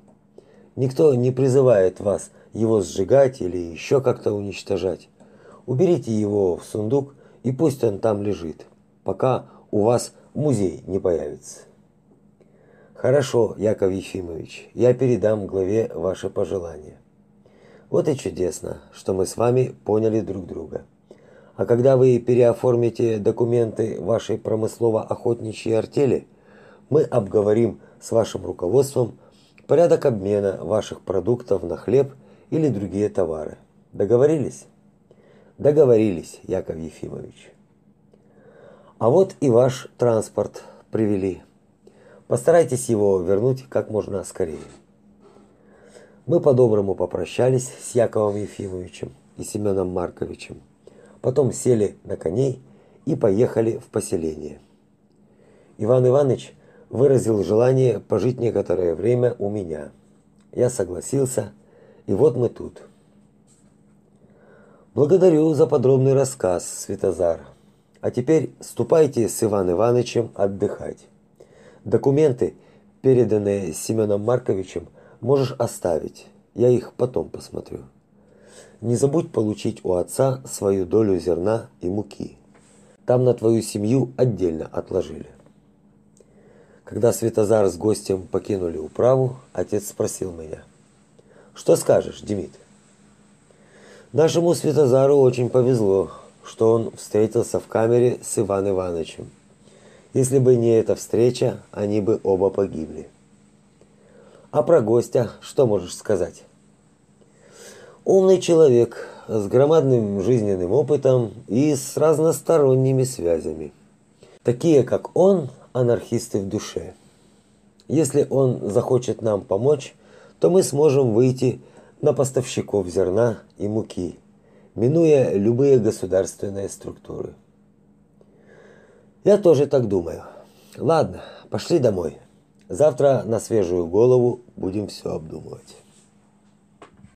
Никто не призывает вас его сжигать или еще как-то уничтожать. Уберите его в сундук и пусть он там лежит, пока у вас музей не появится. Хорошо, Яков Ефимович, я передам главе ваши пожелания. Вот и чудесно, что мы с вами поняли друг друга. А когда вы переоформите документы вашей промыслово-охотничьей артели, мы обговорим с вашим руководством порядок обмена ваших продуктов на хлеб или другие товары. Договорились? Договорились, Яков Ефимович. А вот и ваш транспорт привели. Постарайтесь его вернуть как можно скорее. Мы по-доброму попрощались с Яковом Ефимовичем и Семеном Марковичем. Потом сели на коней и поехали в поселение. Иван Иванович выразил желание пожить некоторое время у меня. Я согласился, и вот мы тут. Благодарю за подробный рассказ, Светозар. А теперь ступайте с Иван Ивановичем отдыхать. Документы, переданные Семеном Марковичем, можешь оставить. Я их потом посмотрю. Не забудь получить у отца свою долю зерна и муки. Там на твою семью отдельно отложили. Когда Светозар с гостем покинули управу, отец спросил меня: "Что скажешь, Демид?" Нашему Светозару очень повезло, что он встретился в камере с Иван Ивановичем. Если бы не эта встреча, они бы оба погибли. А про гостя что можешь сказать? Умный человек с громадным жизненным опытом и с разносторонними связями. Такие, как он, анархисты в душе. Если он захочет нам помочь, то мы сможем выйти на поставщиков зерна и муки, минуя любые государственные структуры. Я тоже так думаю. Ладно, пошли домой. Завтра на свежую голову будем все обдумывать.